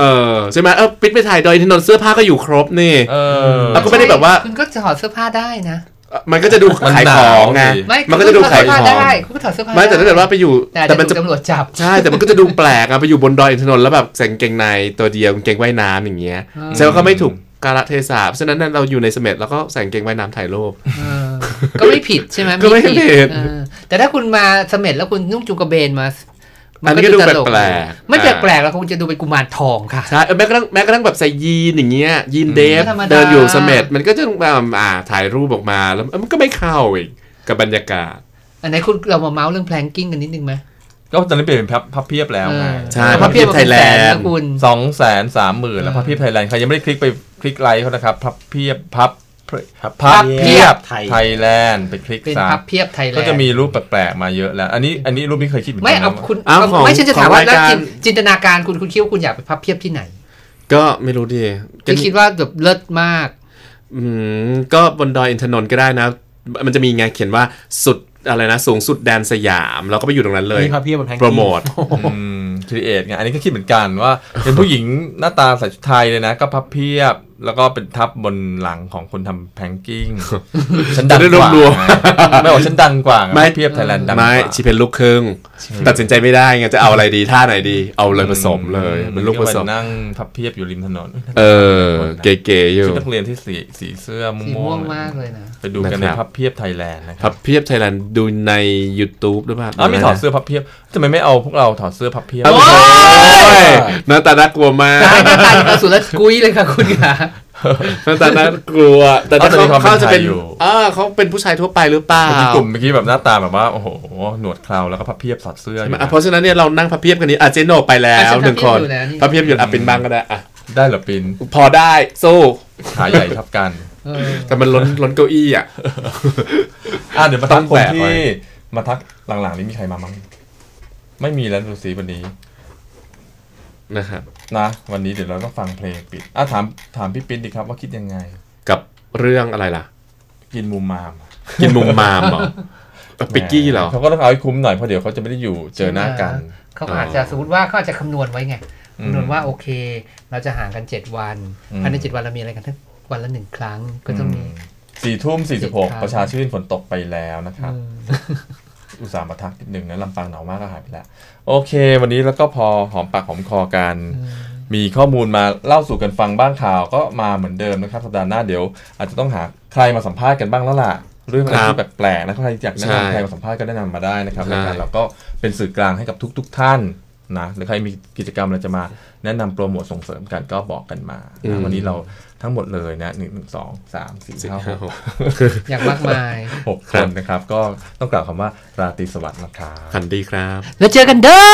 เออใช่ไหมเออปิ๊กไปถ่ายดอยอินทนนท์เสื้อผ้าก็อยู่ครบนี่เออแล้วก็ไม่ได้แบบว่าคุณก็ถอดเสื้อผ้าได้นะมันก็จะดูขายของไงไม่มันก็จะดูขายของคุณถอดเสื้อผ้าองได้คุณก็ถอดเสื้อผ้าไม่แต่ถ้าเกิดว่าไปอยู่ แต่อาจแต่จะมันถูจะกตำรวจจับ ใช่ แต่มันก็จะดูแปลกอะไปอยู่บนดอยอินทนนท์แล้วแบบใส่กางเกงในตัวเดียวกางเกงว่ายน้ำอย่างเงี้ยแสดงว่าเขาไม่ถูกกาลเทศะเพราะฉะนั้นเราอยู่ในเสม็ดแล้วก็ใส่กางเกงว่ายน้ำถ่ายรูปเออก็ไม่ผิดใช่ไหมก็ไม่ผิดเออแต่ถ้าคุณมาเสม็ดแล้วคุณนุ่งจุงกระเบนมา อันนี้ก็ดูตลแปลกๆไม่อ่าแปลกๆแล้วคุณจะดูเป็นกุมารทองค่ะใช่เออแม้กระทั่งแม้กระทั่งแบบใส่ยีนอย่างเงี้ยยีนเดฟธรรมดาเดินอยู่เสม็ดมันก็จะแบบอ่าถ่ายรูปออกมาแล้วมันก็ไม่เข้าอีกกับบรรยากาศ อันไหนคุณเรามาเมาส์เรื่องแพลงกิ้งกันนิดนึงไหมก็ตอนนี้เปลี่ยนเป็นพับพับเพียบแล้วไงใช่พับเพียบพับเพียบไทยแลน Thailand ด์นะคุณสองแสนสามหมื่นแล้วเออพับเพียบไทยแลนด์ใครยังไม่ได้คลิกไปคลิกไลค์เขานะครับพับเพียบพับ ครับพับเพียบไทยไทยแลนด์ไปคลิกเป็นซะพับเพียบไทยแลนด์ก็จะมีรูปแปลกๆมาเยอะแล้ว อันนี้อันนี้รูปนี้เคยคิดเหมือนไม่กันเอานะคุณอ้าวของไม่ฉันจะถามของว่าราแล้ยวการจินจินตนาการคุณคุณคิดว่าคุณอยากไปพับเพียบที่ไหน ก็ไม่รู้ดิที่คิดว่าแบบเลิศมาก อืมก็บนดอยอินทนนท์ก็ได้นะ มันจะมีไงเขียนว่าสุดอะไรนะสูงสุดแดนสยามเราก็ไปอยู่ตรงนั้นเลยนี่ครับพี่บนแพงโปรโมทอืมครีเอทไงอันนี้ก็คิดเหมือนกันว่าเป็นผู้หญิงหน้าตาใส่ชุดไทยเลยนะ ก็พับเพียบ แล้วก็เป็นทับบนหลังของคนทำแพงกิ้งฉันดังจะได้กว่ารวมไงไม่บอกฉันดังกว่าไงไม่พับเพียบไทยแลนด์ดังกไม่ว่าชีเป็นลูกครึ่งตัดสินใจไม่ได้ไงจะเอาอะไรดีท่าไหนดี เอาเลยผสมเลยเป็นลูกผสมนั่งพับเพียบอยู่ริมถนน เออ เก๋ๆอยู่ชุดนักเรียนที่สีสีเสื้อสีม่ม่ววงงๆมากเลยนะไปดูกันในนะครับ พับเพียบไทยแลนด์นะคพัรับ บเพียบไทยแลนด์ดูใน YouTube ด้วยป่ะอ้าวมีถอดเสื้อพับเพียบทำไมไม่เอาพวกเราถอดเสื้อพับเพียบ โอ้ยหน้าตาน่ากลัวมากตายหน้าตาอย่างกับสุรกุ้ยเลยค่ะคุณค่ะ หน้าตาน่ากลัว แต่ถ้าเอาแต่มีความเขาจะเป็นเป็นไทยอยู่อ่าเขาเป็นผู้ชายทั่วไปหรือเปล่า มีกลุ่มเมื่อกี้แบบหน้าตาแบบว่าโอ้โหหนวดเคราวแล้วก็พับเพียบสอดเสื้ออใช่ไหมยู่อะเพราะฉะนั้นเนี่ยเรานั่งพับเพียบกันนี้อาเจโนไปแล้อะฉัวนหนึ่งคนพับเพียบอยู่แล้วนี่ พับเพียบอยู่อะเป็นบ้างก็ได้อะได้เหรอปินพอได้สู้ขาใหญ่ทับกันเออ แต่มันล้นล้นเก้าอี้อะอะเดี๋ยวมาต้ทัอกงคนแบกไว้ที่มาทักหลังๆนี้มีใครมามั้งไม่มีแล้วดูสิวันนี้นะครับนะ วันนี้เดี๋ยวเราต้องฟังเพลงปิดอะถามถามพี่ปิ๊นดีครับว่าคิดยังไง กับเรื่องอะไรล่ะ กินมุมมาม กินมุมมามเหรอปิกกี้เหรอเขาก็ต้องเอาให้คุ้มหน่อยเพราะเดี๋ยวเขาจะไม่ได้อยู่เจอหน้ากัน เขาอาจจะสมมติว่าเขาอาจจะคำนวณไว้ไงอืมคำนวณว่าโอเค เราจะห่างกัน7วันอืมภายใน7วันเรามีอะไรกันทั้ง วันละหนึ่งครั้งก็ต้องมีสี่ทุ่มสี่สิบหกครับประชาชื่นฝนตกไปแล้วนะครับเอออุตส่าห์มาทักนิดหนึ่งนะลำปางหนาวมากก็หายไปแล้ว โอเค วันนี้แล้วก็พอหอมปากหอมคอกัน มีข้อมูลมาเล่าสู่กันฟังบ้างข่าวก็มาเหมือนเดิมนะครับ สัปดาห์หน้าเดี๋ยว อาจจะต้องหาใครมาสัมภาษณ์กันบ้างแล้วล่ะเรื่องอะไรครับที่แปลกๆนะใครอยากแนะใช่นำใครมาสัมภาษณ์ก็แนะนำมาได้นะครับใช่รายการเราก็เป็นสื่อกลางให้กับทุก ๆ ท่านนะหรือใครมีกิจกรรมอะไรจะมาแนะนำโปรโมทส่งเสริมกันก็บอกกันมานะวันนี้เรา ทั้งหมดเลยนะหนึ่งหนึ่งสองสามสี่สิบห้าหห้ากหกอย่างมากมายหกคนนะครับ ก็ต้องกล่าวคำว่าราตรีสวัสดิ์นะครับฝันดีครับ แล้วเจอกันเด้อ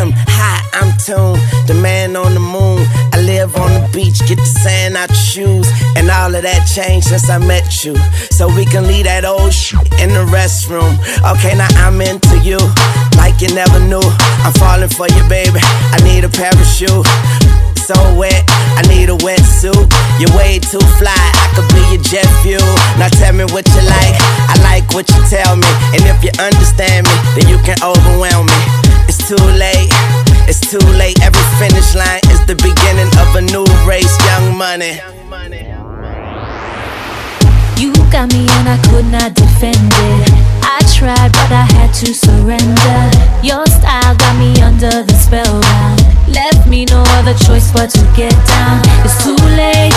I'm high, I'm tuned, the man on the moon. I live on the beach, get the sand out your shoes. All of that changed since I met you. So we can leave that old shit in the restroom. Okay, now I'm into you, like you never knew. I'm falling for you, baby. I need a parachute. So wet, I need a wetsuit. You're way too fly, I could be your jet fuel. Now tell me what you like, I like what you tell me. And if you understand me, then you can overwhelm me. It's too late, it's too late. Every finish line is the beginning of a new race, young money. You got me and I could not defend it. I tried, but I had to surrender. Your style got me under the spellbound. Left me no other choice but to get down. It's too late,